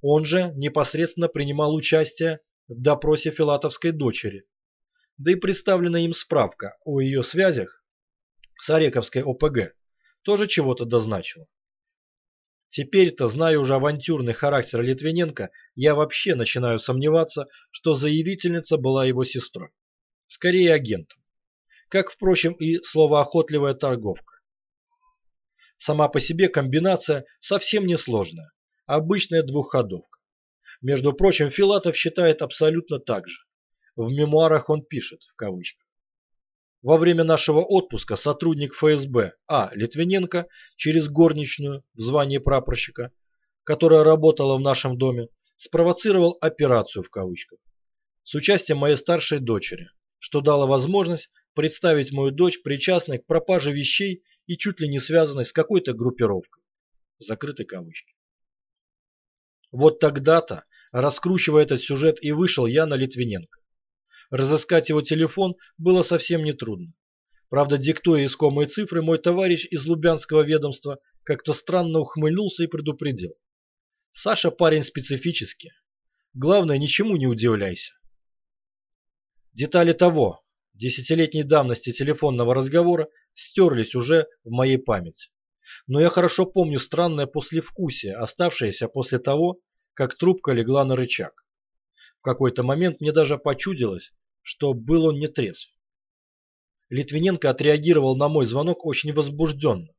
Он же непосредственно принимал участие в допросе филатовской дочери, да и представленная им справка о ее связях с Орековской ОПГ тоже чего-то дозначила. Теперь-то, зная уже авантюрный характер Литвиненко, я вообще начинаю сомневаться, что заявительница была его сестрой. Скорее агентом. Как, впрочем, и словоохотливая торговка. Сама по себе комбинация совсем не сложная. Обычная двухходовка. Между прочим, Филатов считает абсолютно так же. В мемуарах он пишет, в кавычках. Во время нашего отпуска сотрудник ФСБ А. Литвиненко через горничную в звании прапорщика, которая работала в нашем доме, спровоцировал операцию в кавычках с участием моей старшей дочери, что дало возможность представить мою дочь причастной к пропаже вещей и чуть ли не связанной с какой-то группировкой. Закрыты кавычки. Вот тогда-то, раскручивая этот сюжет, и вышел я на Литвиненко. Разыскать его телефон было совсем нетрудно. Правда, диктуя искомые цифры, мой товарищ из Лубянского ведомства как-то странно ухмыльнулся и предупредил. Саша парень специфический. Главное, ничему не удивляйся. Детали того, десятилетней давности телефонного разговора, стерлись уже в моей памяти. Но я хорошо помню странное послевкусие, оставшееся после того, как трубка легла на рычаг. В какой-то момент мне даже почудилось, что был он не трезв. Литвиненко отреагировал на мой звонок очень возбужденно.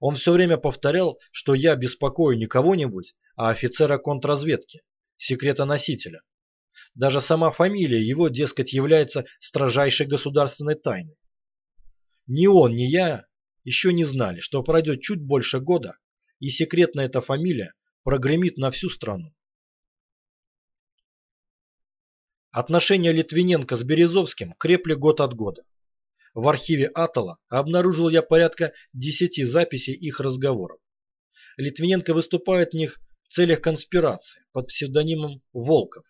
Он все время повторял, что я беспокою не кого-нибудь, а офицера контрразведки, секретоносителя. Даже сама фамилия его, дескать, является строжайшей государственной тайной. Ни он, ни я еще не знали, что пройдет чуть больше года, и секретная эта фамилия прогремит на всю страну. Отношения Литвиненко с Березовским крепли год от года. В архиве Атола обнаружил я порядка десяти записей их разговоров. Литвиненко выступает в них в целях конспирации под псевдонимом Волков.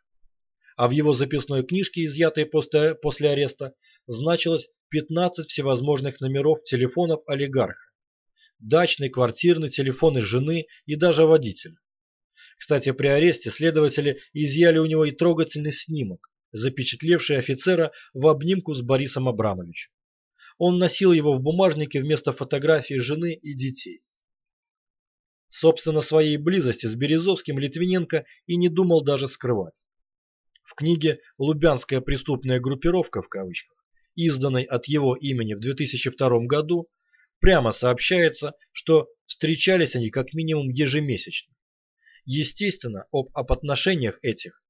А в его записной книжке, изъятой после, после ареста, значилось 15 всевозможных номеров телефонов олигарха. Дачный, квартирный, телефоны жены и даже водителя. Кстати, при аресте следователи изъяли у него и трогательный снимок, запечатлевший офицера в обнимку с Борисом Абрамовичем. Он носил его в бумажнике вместо фотографии жены и детей. Собственно, своей близости с Березовским Литвиненко и не думал даже скрывать. В книге «Лубянская преступная группировка» в кавычках, изданной от его имени в 2002 году, прямо сообщается, что встречались они как минимум ежемесячно. Естественно, об, об отношениях этих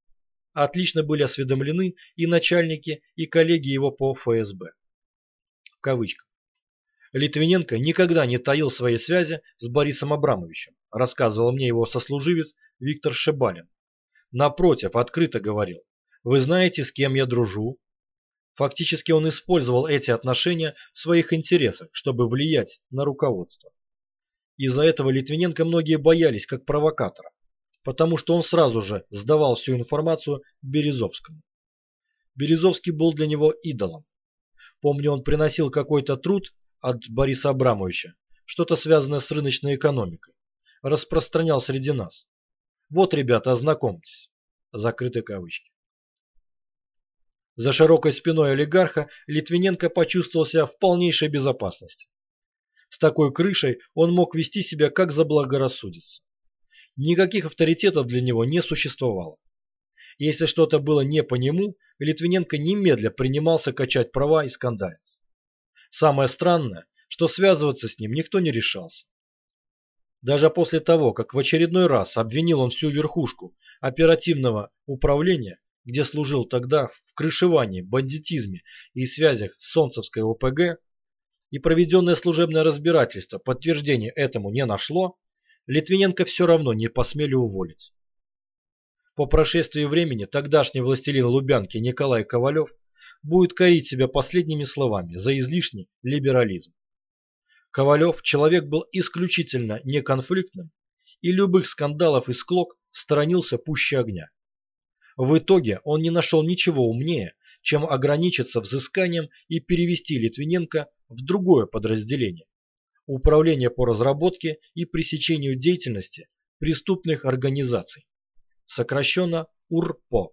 отлично были осведомлены и начальники, и коллеги его по ФСБ кавычках. Литвиненко никогда не таил своей связи с Борисом Абрамовичем, рассказывал мне его сослуживец Виктор Шебалин. Напротив, открыто говорил, вы знаете, с кем я дружу? Фактически он использовал эти отношения в своих интересах, чтобы влиять на руководство. Из-за этого Литвиненко многие боялись как провокатора, потому что он сразу же сдавал всю информацию Березовскому. Березовский был для него идолом. Помню, он приносил какой-то труд от Бориса Абрамовича, что-то связанное с рыночной экономикой. Распространял среди нас. Вот, ребята, ознакомьтесь. Закрытые кавычки. За широкой спиной олигарха Литвиненко почувствовал себя в полнейшей безопасности. С такой крышей он мог вести себя как заблагорассудится. Никаких авторитетов для него не существовало. Если что-то было не по нему, Литвиненко немедля принимался качать права и скандалить. Самое странное, что связываться с ним никто не решался. Даже после того, как в очередной раз обвинил он всю верхушку оперативного управления, где служил тогда в крышевании, бандитизме и связях с Солнцевской ОПГ, и проведенное служебное разбирательство подтверждения этому не нашло, Литвиненко все равно не посмели уволить. По прошествии времени тогдашний властелин Лубянки Николай Ковалев будет корить себя последними словами за излишний либерализм. Ковалев человек был исключительно неконфликтным и любых скандалов и склок сторонился пуще огня. В итоге он не нашел ничего умнее, чем ограничиться взысканием и перевести Литвиненко в другое подразделение – Управление по разработке и пресечению деятельности преступных организаций сокращенно УРПО.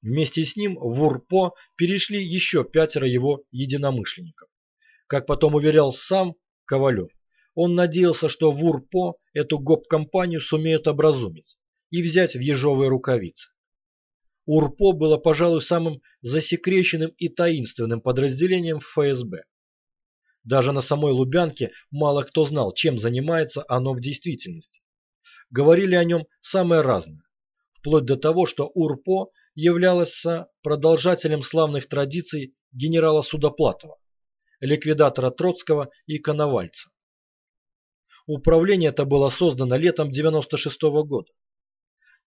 Вместе с ним в УРПО перешли еще пятеро его единомышленников. Как потом уверял сам Ковалев, он надеялся, что в УРПО эту гоп-компанию сумеют образумить и взять в ежовые рукавицы. УРПО было, пожалуй, самым засекреченным и таинственным подразделением ФСБ. Даже на самой Лубянке мало кто знал, чем занимается оно в действительности говорили о нем самое разное, вплоть до того, что УРПО являлось продолжателем славных традиций генерала Судоплатова, ликвидатора Троцкого и Коновальца. Управление это было создано летом 96 -го года.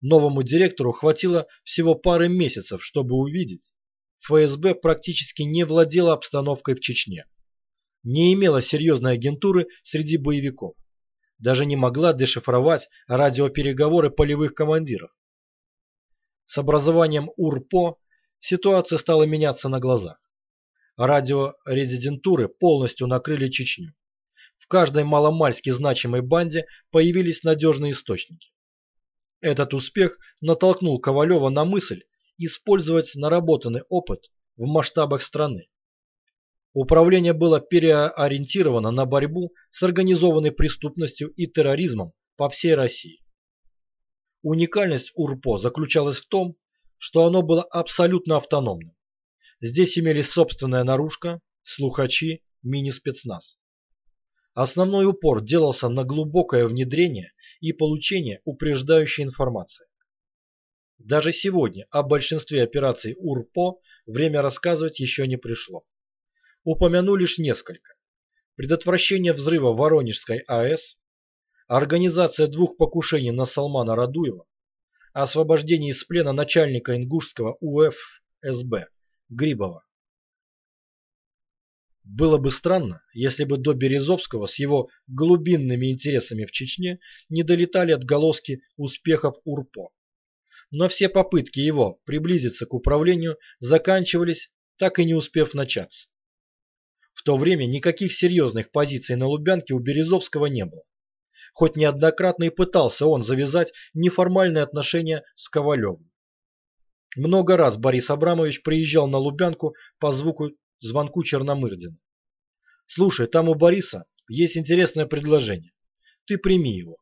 Новому директору хватило всего пары месяцев, чтобы увидеть, ФСБ практически не владела обстановкой в Чечне, не имела серьезной агентуры среди боевиков даже не могла дешифровать радиопереговоры полевых командиров. С образованием УРПО ситуация стала меняться на глазах. Радиорезидентуры полностью накрыли Чечню. в каждой маломальски значимой банде появились надежные источники. Этот успех натолкнул Ковалева на мысль использовать наработанный опыт в масштабах страны. Управление было переориентировано на борьбу с организованной преступностью и терроризмом по всей России. Уникальность УРПО заключалась в том, что оно было абсолютно автономным. Здесь имелись собственная наружка, слухачи, мини-спецназ. Основной упор делался на глубокое внедрение и получение упреждающей информации. Даже сегодня о большинстве операций УРПО время рассказывать еще не пришло. Упомяну лишь несколько. Предотвращение взрыва Воронежской АЭС, организация двух покушений на Салмана Радуева, освобождение из плена начальника ингушского УФСБ Грибова. Было бы странно, если бы до Березовского с его глубинными интересами в Чечне не долетали отголоски успехов УРПО. Но все попытки его приблизиться к управлению заканчивались, так и не успев начаться. В то время никаких серьезных позиций на Лубянке у Березовского не было. Хоть неоднократно и пытался он завязать неформальные отношения с Ковалевым. Много раз Борис Абрамович приезжал на Лубянку по звуку звонку Черномырдина. «Слушай, там у Бориса есть интересное предложение. Ты прими его».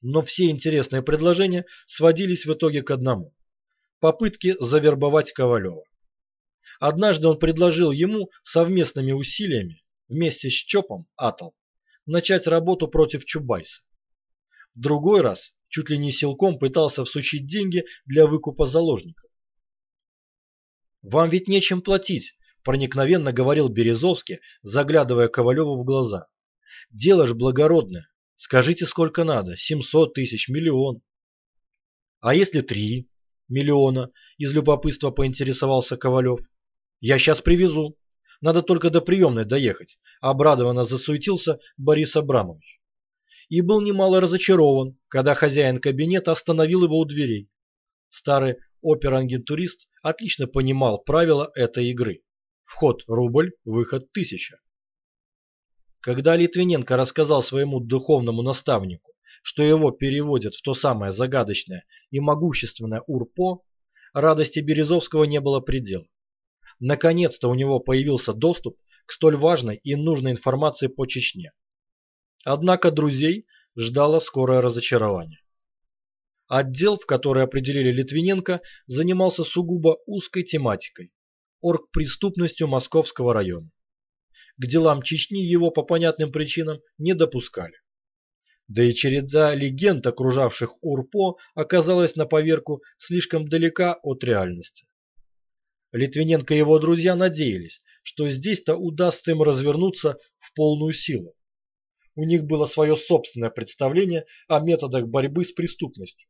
Но все интересные предложения сводились в итоге к одному – попытке завербовать Ковалева. Однажды он предложил ему совместными усилиями, вместе с Чопом, Атол, начать работу против Чубайса. В другой раз чуть ли не силком пытался всучить деньги для выкупа заложников. «Вам ведь нечем платить», – проникновенно говорил Березовский, заглядывая Ковалеву в глаза. «Дело ж благородное. Скажите, сколько надо? Семьсот тысяч, миллион». «А если три миллиона?» – из любопытства поинтересовался Ковалев. «Я сейчас привезу. Надо только до приемной доехать», – обрадованно засуетился Борис Абрамович. И был немало разочарован, когда хозяин кабинета остановил его у дверей. Старый опер-агентурист отлично понимал правила этой игры. Вход – рубль, выход – тысяча. Когда Литвиненко рассказал своему духовному наставнику, что его переводят в то самое загадочное и могущественное УРПО, радости Березовского не было предела. Наконец-то у него появился доступ к столь важной и нужной информации по Чечне. Однако друзей ждало скорое разочарование. Отдел, в который определили Литвиненко, занимался сугубо узкой тематикой – оргпреступностью Московского района. К делам Чечни его по понятным причинам не допускали. Да и череда легенд, окружавших УРПО, оказалась на поверку слишком далека от реальности. Литвиненко и его друзья надеялись, что здесь-то удастся им развернуться в полную силу. У них было свое собственное представление о методах борьбы с преступностью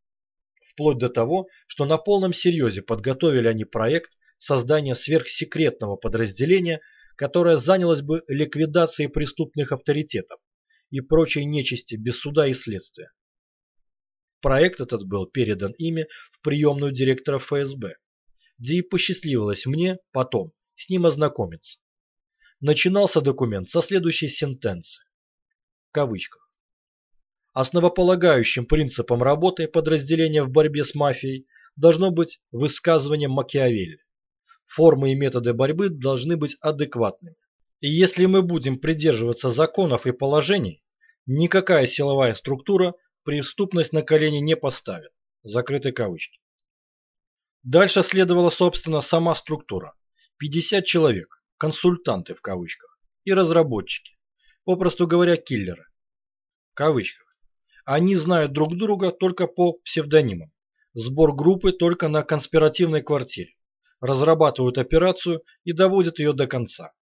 вплоть до того, что на полном серьезе подготовили они проект создания сверхсекретного подразделения, которое занялось бы ликвидацией преступных авторитетов и прочей нечисти без суда и следствия. Проект этот был передан ими в приемную директора ФСБ, где и посчастливилось мне потом с ним ознакомиться. Начинался документ со следующей сентенции. В кавычках. Основополагающим принципом работы подразделения в борьбе с мафией должно быть высказывание Макиавелли. Формы и методы борьбы должны быть адекватными. И если мы будем придерживаться законов и положений, никакая силовая структура преступность на колени не поставит. Закрыты кавычки. Дальше следовала, собственно, сама структура. 50 человек, консультанты в кавычках, и разработчики, попросту говоря, киллеры. В кавычках. Они знают друг друга только по псевдонимам. Сбор группы только на конспиративной квартире. Разрабатывают операцию и доводят ее до конца.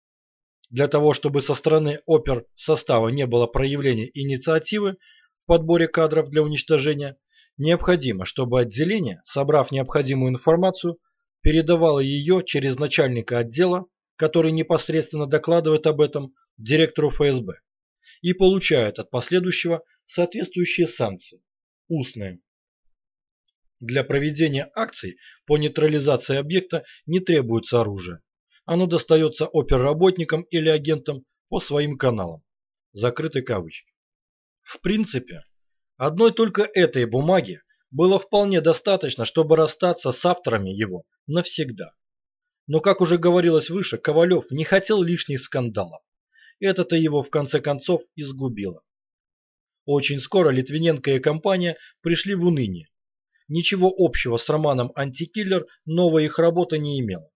Для того, чтобы со стороны опер состава не было проявления инициативы в подборе кадров для уничтожения, необходимо, чтобы отделение, собрав необходимую информацию, передавало ее через начальника отдела, который непосредственно докладывает об этом директору ФСБ и получает от последующего соответствующие санкции, устные. Для проведения акций по нейтрализации объекта не требуется оружие. Оно достается оперработникам или агентам по своим каналам. Закрыты кавычки. В принципе, одной только этой бумаги было вполне достаточно, чтобы расстаться с авторами его навсегда. Но, как уже говорилось выше, Ковалев не хотел лишних скандалов. Это-то его в конце концов изгубило. Очень скоро Литвиненко и компания пришли в уныние. Ничего общего с романом «Антикиллер» новая их работа не имела.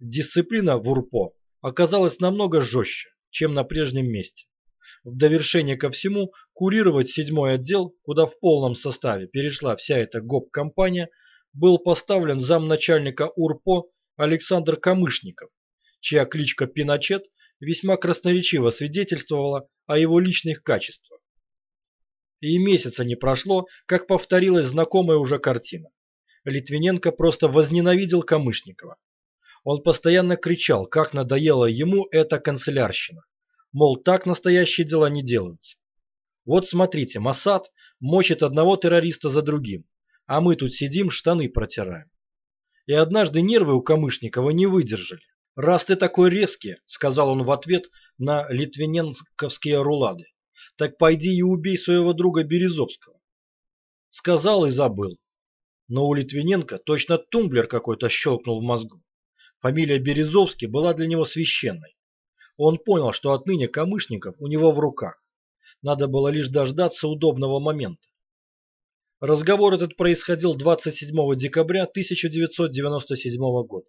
Дисциплина в УРПО оказалась намного жестче, чем на прежнем месте. В довершение ко всему, курировать седьмой отдел, куда в полном составе перешла вся эта ГОП-компания, был поставлен замначальника УРПО Александр Камышников, чья кличка Пиночет весьма красноречиво свидетельствовала о его личных качествах. И месяца не прошло, как повторилась знакомая уже картина. Литвиненко просто возненавидел Камышникова. Он постоянно кричал, как надоела ему эта канцелярщина. Мол, так настоящие дела не делаются. Вот смотрите, Масад мочит одного террориста за другим, а мы тут сидим, штаны протираем. И однажды нервы у Камышникова не выдержали. «Раз ты такой резкий», — сказал он в ответ на литвиненковские рулады, «так пойди и убей своего друга Березовского». Сказал и забыл. Но у Литвиненко точно тумблер какой-то щелкнул в мозгу. Фамилия Березовский была для него священной. Он понял, что отныне Камышников у него в руках. Надо было лишь дождаться удобного момента. Разговор этот происходил 27 декабря 1997 года.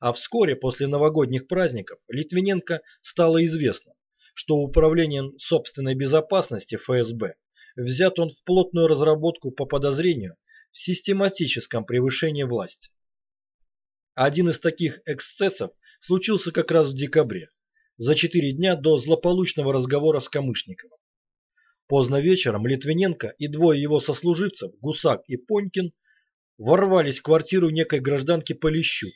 А вскоре после новогодних праздников Литвиненко стало известно, что Управлением собственной безопасности ФСБ взят он в плотную разработку по подозрению в систематическом превышении власти. Один из таких эксцессов случился как раз в декабре, за четыре дня до злополучного разговора с Камышниковым. Поздно вечером Литвиненко и двое его сослуживцев, Гусак и Понькин, ворвались в квартиру некой гражданки Полищук.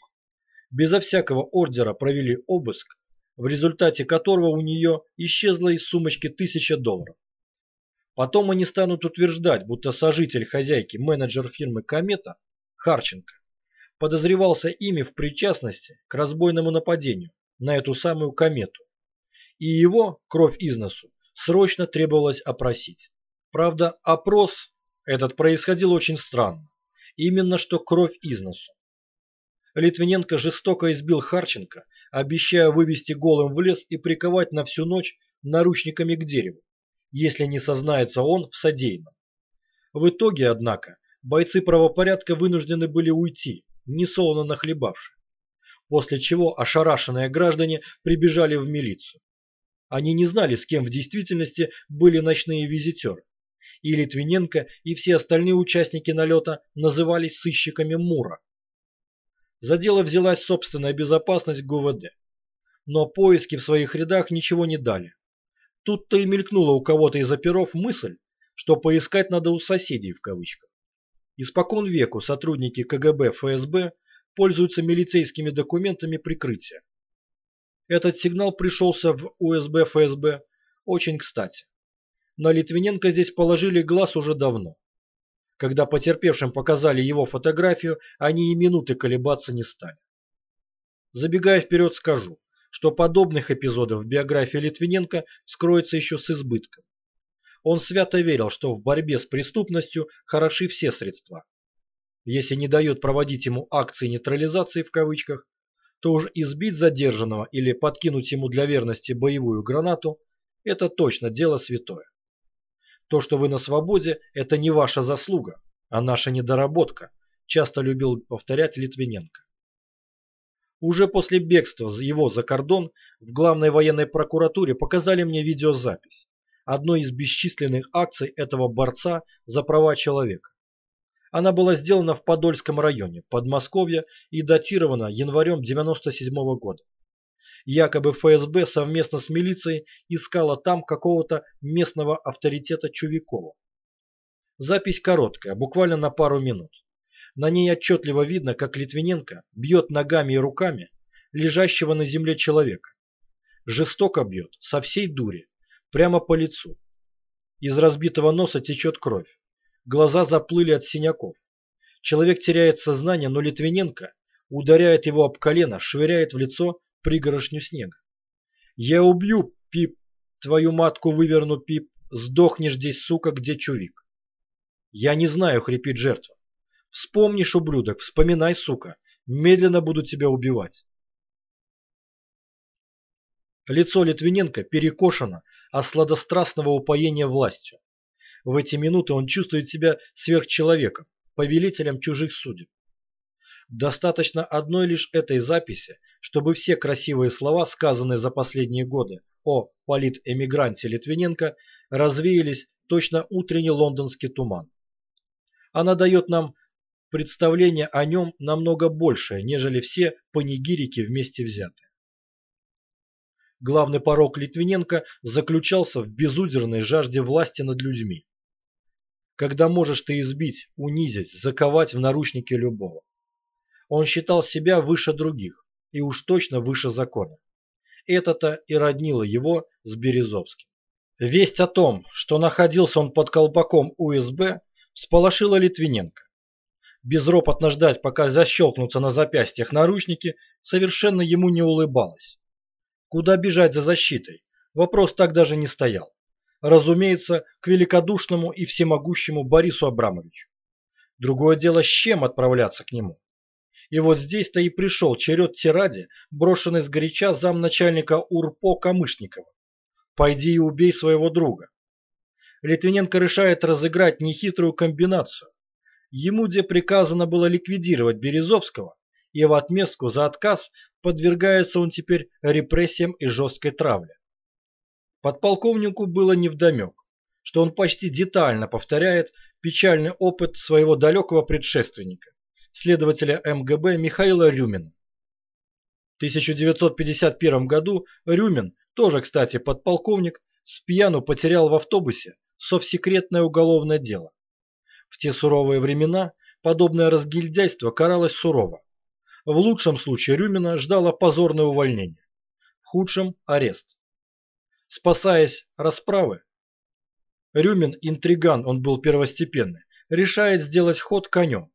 Безо всякого ордера провели обыск, в результате которого у нее исчезла из сумочки тысяча долларов. Потом они станут утверждать, будто сожитель хозяйки, менеджер фирмы «Комета» Харченко подозревался ими в причастности к разбойному нападению на эту самую комету. И его, кровь из носу, срочно требовалось опросить. Правда, опрос этот происходил очень странно. Именно что кровь из носу. Литвиненко жестоко избил Харченко, обещая вывести голым в лес и приковать на всю ночь наручниками к дереву, если не сознается он в содеянном. В итоге, однако, бойцы правопорядка вынуждены были уйти, несолоно нахлебавши. После чего ошарашенные граждане прибежали в милицию. Они не знали, с кем в действительности были ночные визитеры. И Литвиненко, и все остальные участники налета назывались сыщиками Мура. За дело взялась собственная безопасность ГУВД. Но поиски в своих рядах ничего не дали. Тут-то и мелькнула у кого-то из оперов мысль, что поискать надо у соседей в кавычках. Испокон веку сотрудники КГБ ФСБ пользуются милицейскими документами прикрытия. Этот сигнал пришелся в УСБ ФСБ очень кстати. На Литвиненко здесь положили глаз уже давно. Когда потерпевшим показали его фотографию, они и минуты колебаться не стали. Забегая вперед скажу, что подобных эпизодов в биографии Литвиненко скроется еще с избытком. Он свято верил, что в борьбе с преступностью хороши все средства. Если не дает проводить ему акции нейтрализации в кавычках, то уж избить задержанного или подкинуть ему для верности боевую гранату – это точно дело святое. То, что вы на свободе, это не ваша заслуга, а наша недоработка, часто любил повторять Литвиненко. Уже после бегства его за кордон в главной военной прокуратуре показали мне видеозапись одной из бесчисленных акций этого борца за права человека. Она была сделана в Подольском районе, Подмосковья и датирована январем 97 -го года. Якобы ФСБ совместно с милицией искала там какого-то местного авторитета Чувикова. Запись короткая, буквально на пару минут. На ней отчетливо видно, как Литвиненко бьет ногами и руками лежащего на земле человека. Жестоко бьет, со всей дури, прямо по лицу. Из разбитого носа течет кровь. Глаза заплыли от синяков. Человек теряет сознание, но Литвиненко ударяет его об колено, швыряет в лицо пригорошню снега. «Я убью, Пип!» твою матку выверну, Пип, сдохнешь здесь, сука, где чувик. Я не знаю, хрипит жертва. Вспомнишь, ублюдок, вспоминай, сука. Медленно буду тебя убивать. Лицо Литвиненко перекошено от сладострастного упоения властью. В эти минуты он чувствует себя сверхчеловеком, повелителем чужих судеб. Достаточно одной лишь этой записи, чтобы все красивые слова, сказанные за последние годы о политэмигранте Литвиненко, развеялись точно утренний лондонский туман. Она дает нам представление о нем намного большее, нежели все панигирики вместе взятые. Главный порог Литвиненко заключался в безудержной жажде власти над людьми. Когда можешь ты избить, унизить, заковать в наручники любого. Он считал себя выше других, и уж точно выше закона. Это-то и роднило его с Березовским. Весть о том, что находился он под колпаком УСБ, всполошила Литвиненко. Безропотно ждать, пока защелкнутся на запястьях наручники, совершенно ему не улыбалось. Куда бежать за защитой? Вопрос так даже не стоял. Разумеется, к великодушному и всемогущему Борису Абрамовичу. Другое дело, с чем отправляться к нему. И вот здесь-то и пришел черед тираде, брошенный сгоряча замначальника УРПО Камышникова. «Пойди и убей своего друга». Литвиненко решает разыграть нехитрую комбинацию. Ему где приказано было ликвидировать Березовского, и в отместку за отказ подвергается он теперь репрессиям и жесткой травле. Подполковнику было невдомек, что он почти детально повторяет печальный опыт своего далекого предшественника, следователя МГБ Михаила Рюмина. В 1951 году Рюмин, тоже, кстати, подполковник, с пьяну потерял в автобусе совсекретное уголовное дело. В те суровые времена подобное разгильдяйство каралось сурово. В лучшем случае Рюмина ждало позорное увольнение, в худшем – арест. Спасаясь расправы, Рюмин, интриган, он был первостепенный, решает сделать ход конем.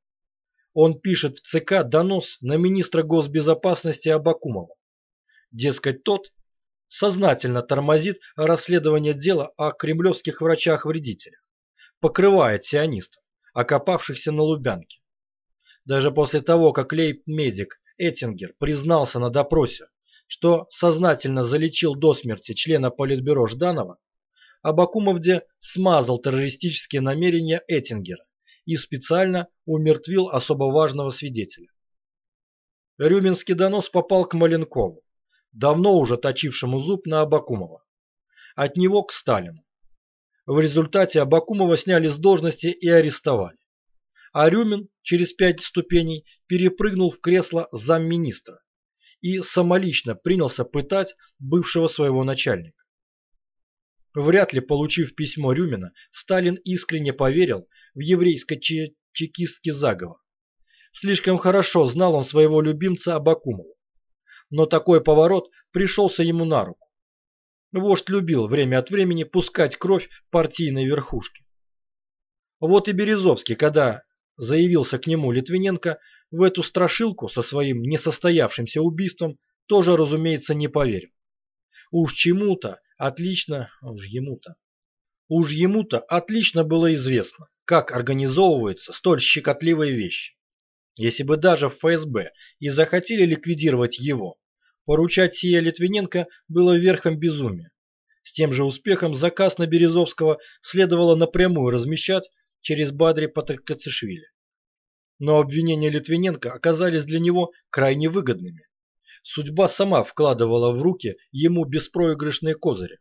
Он пишет в ЦК донос на министра госбезопасности Абакумова. Дескать, тот сознательно тормозит расследование дела о кремлевских врачах-вредителях, покрывает сионистов, окопавшихся на Лубянке. Даже после того, как лейб-медик Эттингер признался на допросе, что сознательно залечил до смерти члена Политбюро Жданова, Абакумовде смазал террористические намерения Эттингера и специально умертвил особо важного свидетеля. Рюминский донос попал к Маленкову, давно уже точившему зуб на Абакумова. От него к Сталину. В результате Абакумова сняли с должности и арестовали. А Рюмин через пять ступеней перепрыгнул в кресло замминистра и самолично принялся пытать бывшего своего начальника. Вряд ли, получив письмо Рюмина, Сталин искренне поверил в еврейско-чекистский заговор. Слишком хорошо знал он своего любимца Абакумова. Но такой поворот пришелся ему на руку. Вождь любил время от времени пускать кровь партийной верхушки. Вот и Березовский, когда заявился к нему Литвиненко, в эту страшилку со своим несостоявшимся убийством тоже, разумеется, не поверил. Уж чему-то отлично, уж ему-то. Уж ему-то отлично было известно, как организовываются столь щекотливые вещи. Если бы даже в ФСБ и захотели ликвидировать его, поручать сие Литвиненко было верхом безумия. С тем же успехом заказ на Березовского следовало напрямую размещать через Бадри Патрикацишвили. Но обвинения Литвиненко оказались для него крайне выгодными. Судьба сама вкладывала в руки ему беспроигрышные козыри.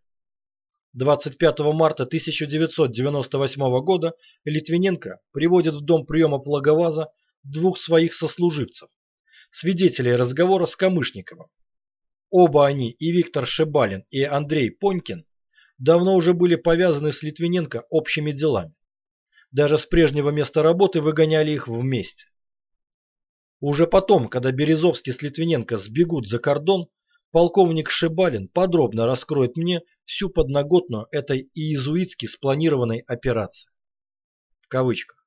25 марта 1998 года Литвиненко приводит в дом приема Лаговаза двух своих сослуживцев, свидетелей разговора с Камышниковым. Оба они, и Виктор Шибалин, и Андрей Понькин, давно уже были повязаны с Литвиненко общими делами. Даже с прежнего места работы выгоняли их вместе. Уже потом, когда Березовский с Литвиненко сбегут за кордон, полковник Шибалин подробно раскроет мне всю подноготную этой иезуитски спланированной операции. В кавычках.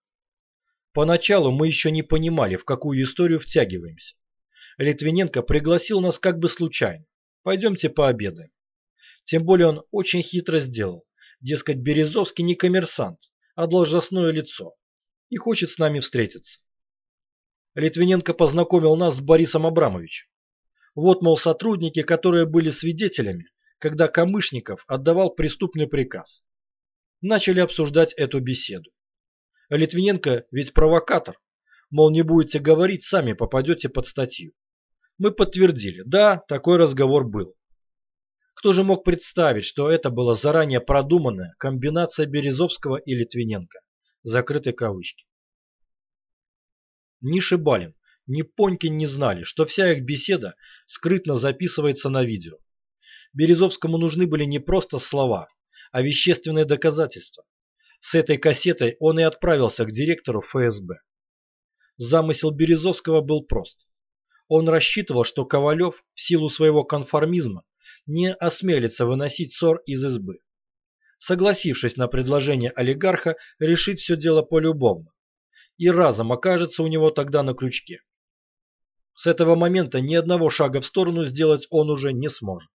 Поначалу мы еще не понимали, в какую историю втягиваемся. Литвиненко пригласил нас как бы случайно. Пойдемте пообедаем. Тем более он очень хитро сделал. Дескать, Березовский не коммерсант, а должностное лицо. И хочет с нами встретиться. Литвиненко познакомил нас с Борисом Абрамовичем. Вот, мол, сотрудники, которые были свидетелями, когда Камышников отдавал преступный приказ. Начали обсуждать эту беседу. Литвиненко ведь провокатор. Мол, не будете говорить, сами попадете под статью. Мы подтвердили, да, такой разговор был. Кто же мог представить, что это была заранее продуманная комбинация Березовского и Литвиненко? Закрытой кавычки. Ни Шибалин, ни Понькин не знали, что вся их беседа скрытно записывается на видео. Березовскому нужны были не просто слова, а вещественные доказательства. С этой кассетой он и отправился к директору ФСБ. Замысел Березовского был прост. Он рассчитывал, что Ковалев в силу своего конформизма не осмелится выносить ссор из избы. Согласившись на предложение олигарха решить все дело полюбовно, и разом окажется у него тогда на крючке. С этого момента ни одного шага в сторону сделать он уже не сможет.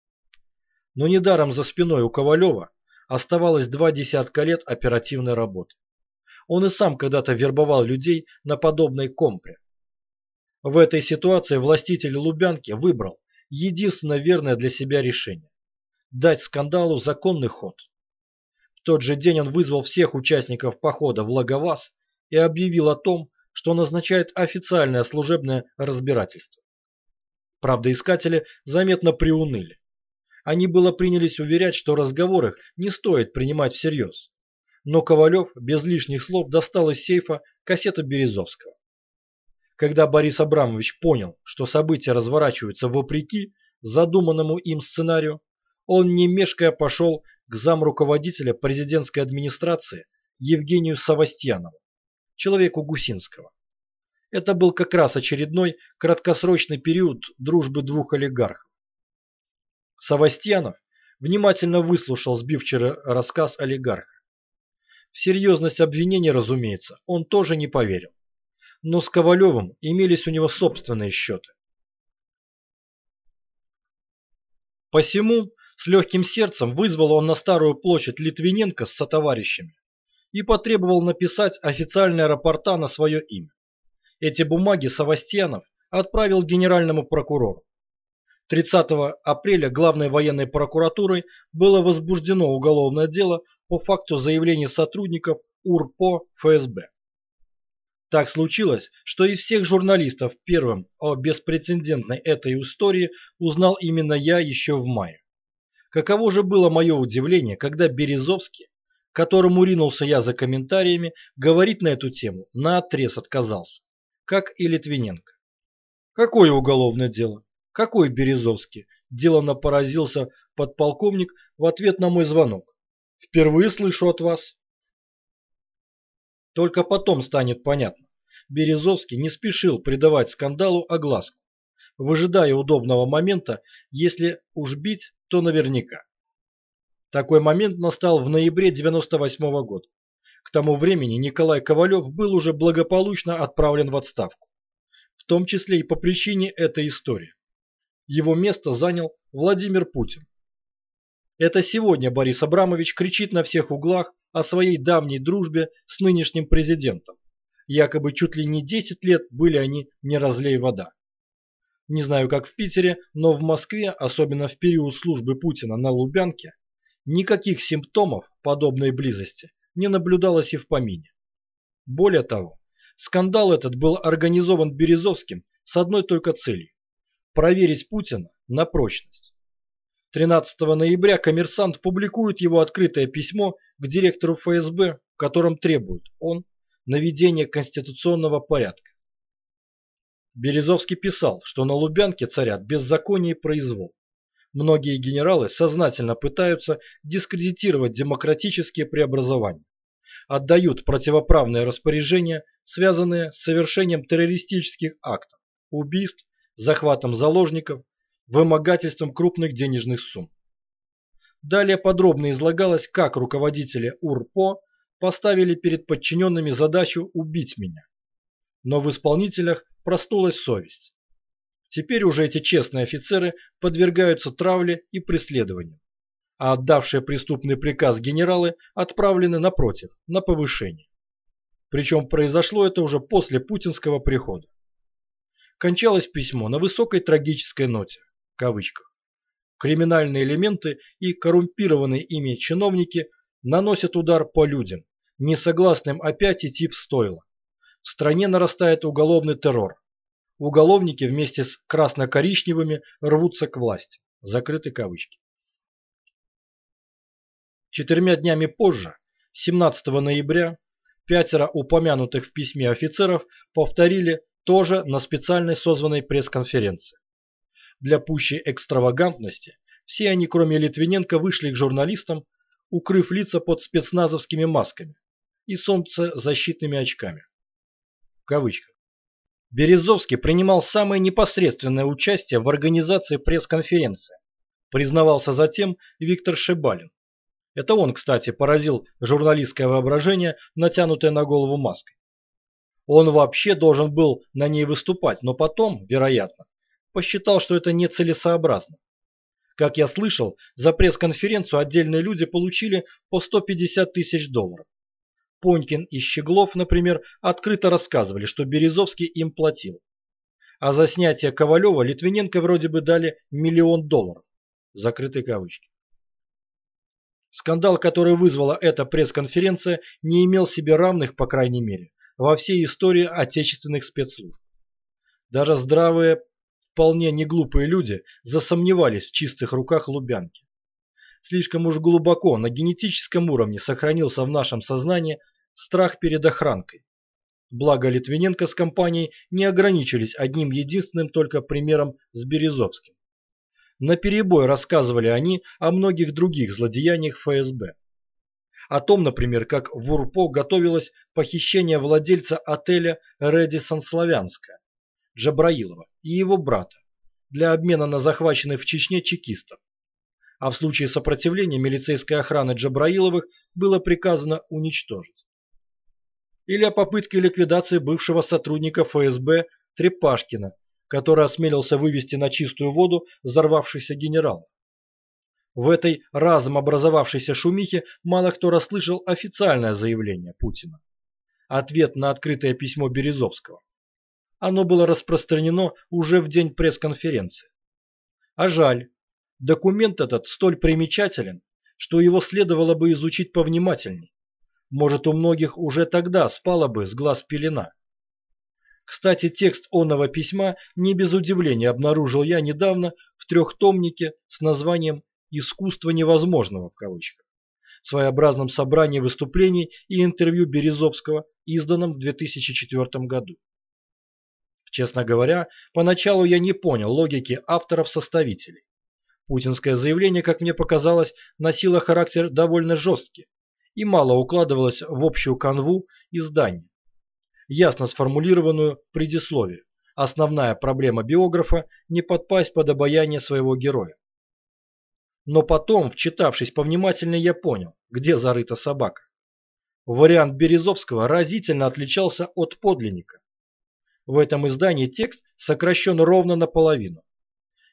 Но недаром за спиной у Ковалева оставалось два десятка лет оперативной работы. Он и сам когда-то вербовал людей на подобной компре. В этой ситуации властитель Лубянки выбрал единственно верное для себя решение – дать скандалу законный ход. В тот же день он вызвал всех участников похода в Лаговаз и объявил о том, что назначает официальное служебное разбирательство. Правдоискатели заметно приуныли. Они было принялись уверять, что разговор их не стоит принимать всерьез. Но Ковалев без лишних слов достал из сейфа кассету Березовского. Когда Борис Абрамович понял, что события разворачиваются вопреки задуманному им сценарию, он не мешкая пошел к замруководителя президентской администрации Евгению Савастьянову человеку Гусинского. Это был как раз очередной краткосрочный период дружбы двух олигархов. Савастьянов внимательно выслушал сбивчивый рассказ олигарха. В серьезность обвинения, разумеется, он тоже не поверил. Но с Ковалевым имелись у него собственные счеты. Посему с легким сердцем вызвал он на Старую площадь Литвиненко с сотоварищами и потребовал написать официальные рапорта на свое имя. Эти бумаги Савастьянов отправил генеральному прокурору. 30 апреля главной военной прокуратурой было возбуждено уголовное дело по факту заявления сотрудников УРПО ФСБ. Так случилось, что из всех журналистов первым о беспрецедентной этой истории узнал именно я еще в мае. Каково же было мое удивление, когда Березовский которому ринулся я за комментариями, говорить на эту тему наотрез отказался, как и Литвиненко. Какое уголовное дело? Какой Березовский? Деланно поразился подполковник в ответ на мой звонок. Впервые слышу от вас. Только потом станет понятно. Березовский не спешил придавать скандалу огласку, выжидая удобного момента, если уж бить, то наверняка. Такой момент настал в ноябре 98 -го года. К тому времени Николай Ковалев был уже благополучно отправлен в отставку. В том числе и по причине этой истории. Его место занял Владимир Путин. Это сегодня Борис Абрамович кричит на всех углах о своей давней дружбе с нынешним президентом. Якобы чуть ли не 10 лет были они не разлей вода. Не знаю, как в Питере, но в Москве, особенно в период службы Путина на Лубянке, Никаких симптомов подобной близости не наблюдалось и в помине. Более того, скандал этот был организован Березовским с одной только целью – проверить Путина на прочность. 13 ноября коммерсант публикует его открытое письмо к директору ФСБ, в котором требует он наведения конституционного порядка. Березовский писал, что на Лубянке царят беззаконие и произвол. Многие генералы сознательно пытаются дискредитировать демократические преобразования. Отдают противоправные распоряжения, связанные с совершением террористических актов, убийств, захватом заложников, вымогательством крупных денежных сумм. Далее подробно излагалось, как руководители УРПО поставили перед подчиненными задачу убить меня. Но в исполнителях проснулась совесть. Теперь уже эти честные офицеры подвергаются травле и преследованию. а отдавшие преступный приказ генералы отправлены напротив, на повышение. Причем произошло это уже после путинского прихода. Кончалось письмо на высокой трагической ноте, в кавычках. Криминальные элементы и коррумпированные ими чиновники наносят удар по людям, не согласным опять идти в стойло. В стране нарастает уголовный террор. Уголовники вместе с красно-коричневыми рвутся к власти. Закрыты кавычки. Четырьмя днями позже, 17 ноября, пятеро упомянутых в письме офицеров повторили тоже на специальной созванной пресс-конференции. Для пущей экстравагантности все они, кроме Литвиненко, вышли к журналистам, укрыв лица под спецназовскими масками и солнцезащитными очками. В кавычках. Березовский принимал самое непосредственное участие в организации пресс-конференции, признавался затем Виктор Шибалин. Это он, кстати, поразил журналистское воображение, натянутое на голову маской. Он вообще должен был на ней выступать, но потом, вероятно, посчитал, что это нецелесообразно. Как я слышал, за пресс-конференцию отдельные люди получили по 150 тысяч долларов. Понькин и Щеглов, например, открыто рассказывали, что Березовский им платил. А за снятие Ковалева Литвиненко вроде бы дали миллион долларов. Закрытые кавычки. Скандал, который вызвала эта пресс-конференция, не имел себе равных, по крайней мере, во всей истории отечественных спецслужб. Даже здравые, вполне неглупые люди засомневались в чистых руках Лубянки. Слишком уж глубоко на генетическом уровне сохранился в нашем сознании страх перед охранкой. Благо Литвиненко с компанией не ограничились одним единственным только примером с Березовским. На перебой рассказывали они о многих других злодеяниях ФСБ. О том, например, как в УРПО готовилось похищение владельца отеля «Редисон Славянска» Джабраилова и его брата для обмена на захваченных в Чечне чекистов а в случае сопротивления милицейской охраны Джабраиловых было приказано уничтожить. Или о попытке ликвидации бывшего сотрудника ФСБ Трепашкина, который осмелился вывести на чистую воду взорвавшийся генерал. В этой разом образовавшейся шумихе мало кто расслышал официальное заявление Путина. Ответ на открытое письмо Березовского. Оно было распространено уже в день пресс-конференции. А жаль, Документ этот столь примечателен, что его следовало бы изучить повнимательней. Может, у многих уже тогда спала бы с глаз пелена. Кстати, текст онного письма не без удивления обнаружил я недавно в трехтомнике с названием «Искусство невозможного» в кавычках, своеобразном собрании выступлений и интервью Березовского, изданном в 2004 году. Честно говоря, поначалу я не понял логики авторов-составителей. Путинское заявление, как мне показалось, носило характер довольно жесткий и мало укладывалось в общую канву издания. Ясно сформулированную предисловие. Основная проблема биографа – не подпасть под обаяние своего героя. Но потом, вчитавшись повнимательнее, я понял, где зарыта собака. Вариант Березовского разительно отличался от подлинника. В этом издании текст сокращен ровно наполовину.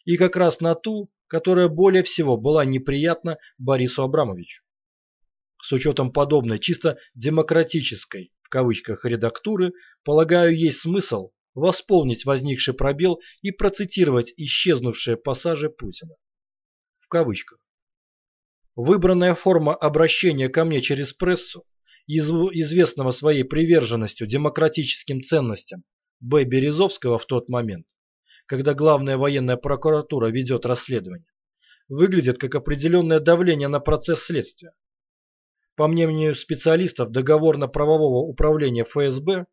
И как раз на ту, которая более всего была неприятна Борису Абрамовичу. С учетом подобной чисто демократической в кавычках редактуры, полагаю, есть смысл восполнить возникший пробел и процитировать исчезнувшие пассажи Путина. В кавычках. Выбранная форма обращения ко мне через прессу, известного своей приверженностью демократическим ценностям Б. Березовского в тот момент, когда главная военная прокуратура ведет расследование, выглядит как определенное давление на процесс следствия. По мнению специалистов договорно-правового управления ФСБ,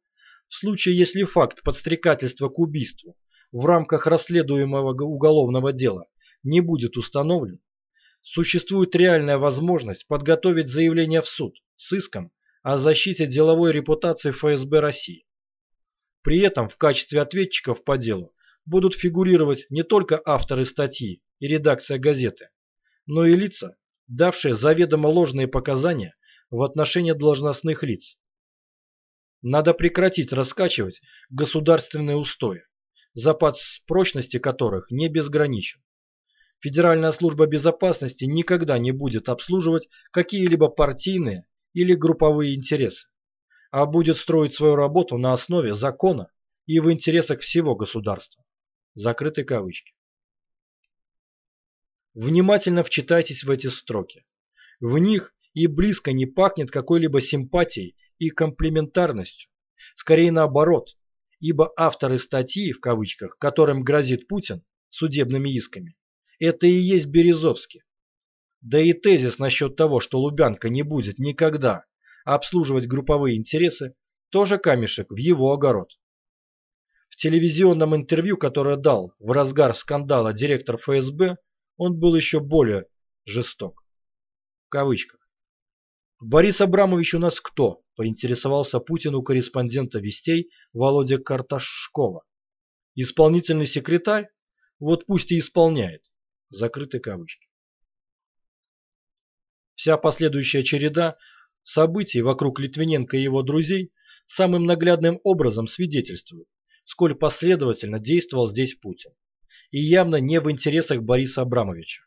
в случае, если факт подстрекательства к убийству в рамках расследуемого уголовного дела не будет установлен, существует реальная возможность подготовить заявление в суд с иском о защите деловой репутации ФСБ России. При этом в качестве ответчиков по делу будут фигурировать не только авторы статьи и редакция газеты, но и лица, давшие заведомо ложные показания в отношении должностных лиц. Надо прекратить раскачивать государственные устои, запас прочности которых не безграничен. Федеральная служба безопасности никогда не будет обслуживать какие-либо партийные или групповые интересы, а будет строить свою работу на основе закона и в интересах всего государства. Закрыты кавычки. Внимательно вчитайтесь в эти строки. В них и близко не пахнет какой-либо симпатией и комплементарностью. Скорее наоборот, ибо авторы статьи, в кавычках, которым грозит Путин судебными исками, это и есть Березовский. Да и тезис насчет того, что Лубянка не будет никогда обслуживать групповые интересы, тоже камешек в его огород. В телевизионном интервью, которое дал в разгар скандала директор ФСБ, он был еще более жесток. В кавычках. «Борис Абрамович у нас кто?» – поинтересовался Путин у корреспондента «Вестей» Володя Карташкова. «Исполнительный секретарь? Вот пусть и исполняет». Закрыты кавычки. Вся последующая череда событий вокруг Литвиненко и его друзей самым наглядным образом свидетельствует, сколь последовательно действовал здесь Путин. И явно не в интересах Бориса Абрамовича.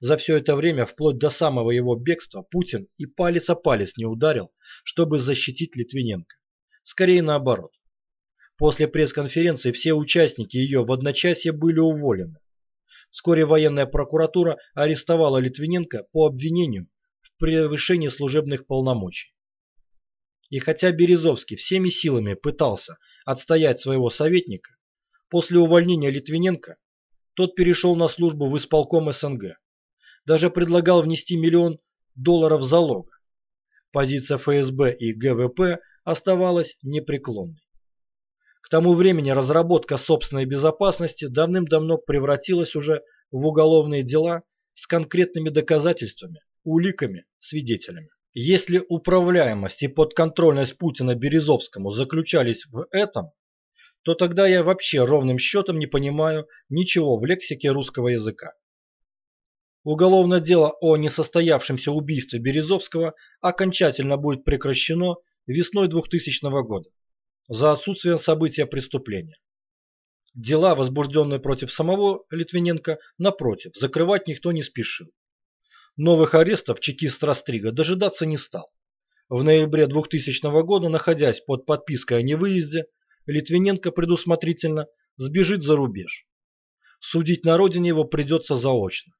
За все это время, вплоть до самого его бегства, Путин и палец о палец не ударил, чтобы защитить Литвиненко. Скорее наоборот. После пресс-конференции все участники ее в одночасье были уволены. Вскоре военная прокуратура арестовала Литвиненко по обвинению в превышении служебных полномочий. И хотя Березовский всеми силами пытался отстоять своего советника, после увольнения Литвиненко тот перешел на службу в исполком СНГ. Даже предлагал внести миллион долларов залога. Позиция ФСБ и ГВП оставалась непреклонной. К тому времени разработка собственной безопасности давным-давно превратилась уже в уголовные дела с конкретными доказательствами, уликами, свидетелями. Если управляемость и подконтрольность Путина Березовскому заключались в этом, то тогда я вообще ровным счетом не понимаю ничего в лексике русского языка. Уголовное дело о несостоявшемся убийстве Березовского окончательно будет прекращено весной 2000 года за отсутствием события преступления. Дела, возбужденные против самого Литвиненко, напротив, закрывать никто не спешил. Новых арестов чекист Растрига дожидаться не стал. В ноябре 2000 года, находясь под подпиской о невыезде, Литвиненко предусмотрительно сбежит за рубеж. Судить на родине его придется заочно.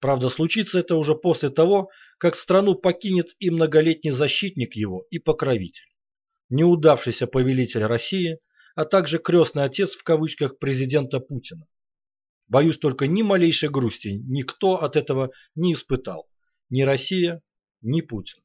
Правда, случится это уже после того, как страну покинет и многолетний защитник его и покровитель неудавшийся повелитель России, а также крестный отец в кавычках президента Путина. Боюсь, только ни малейшей грусти никто от этого не испытал. Ни Россия, ни Путин.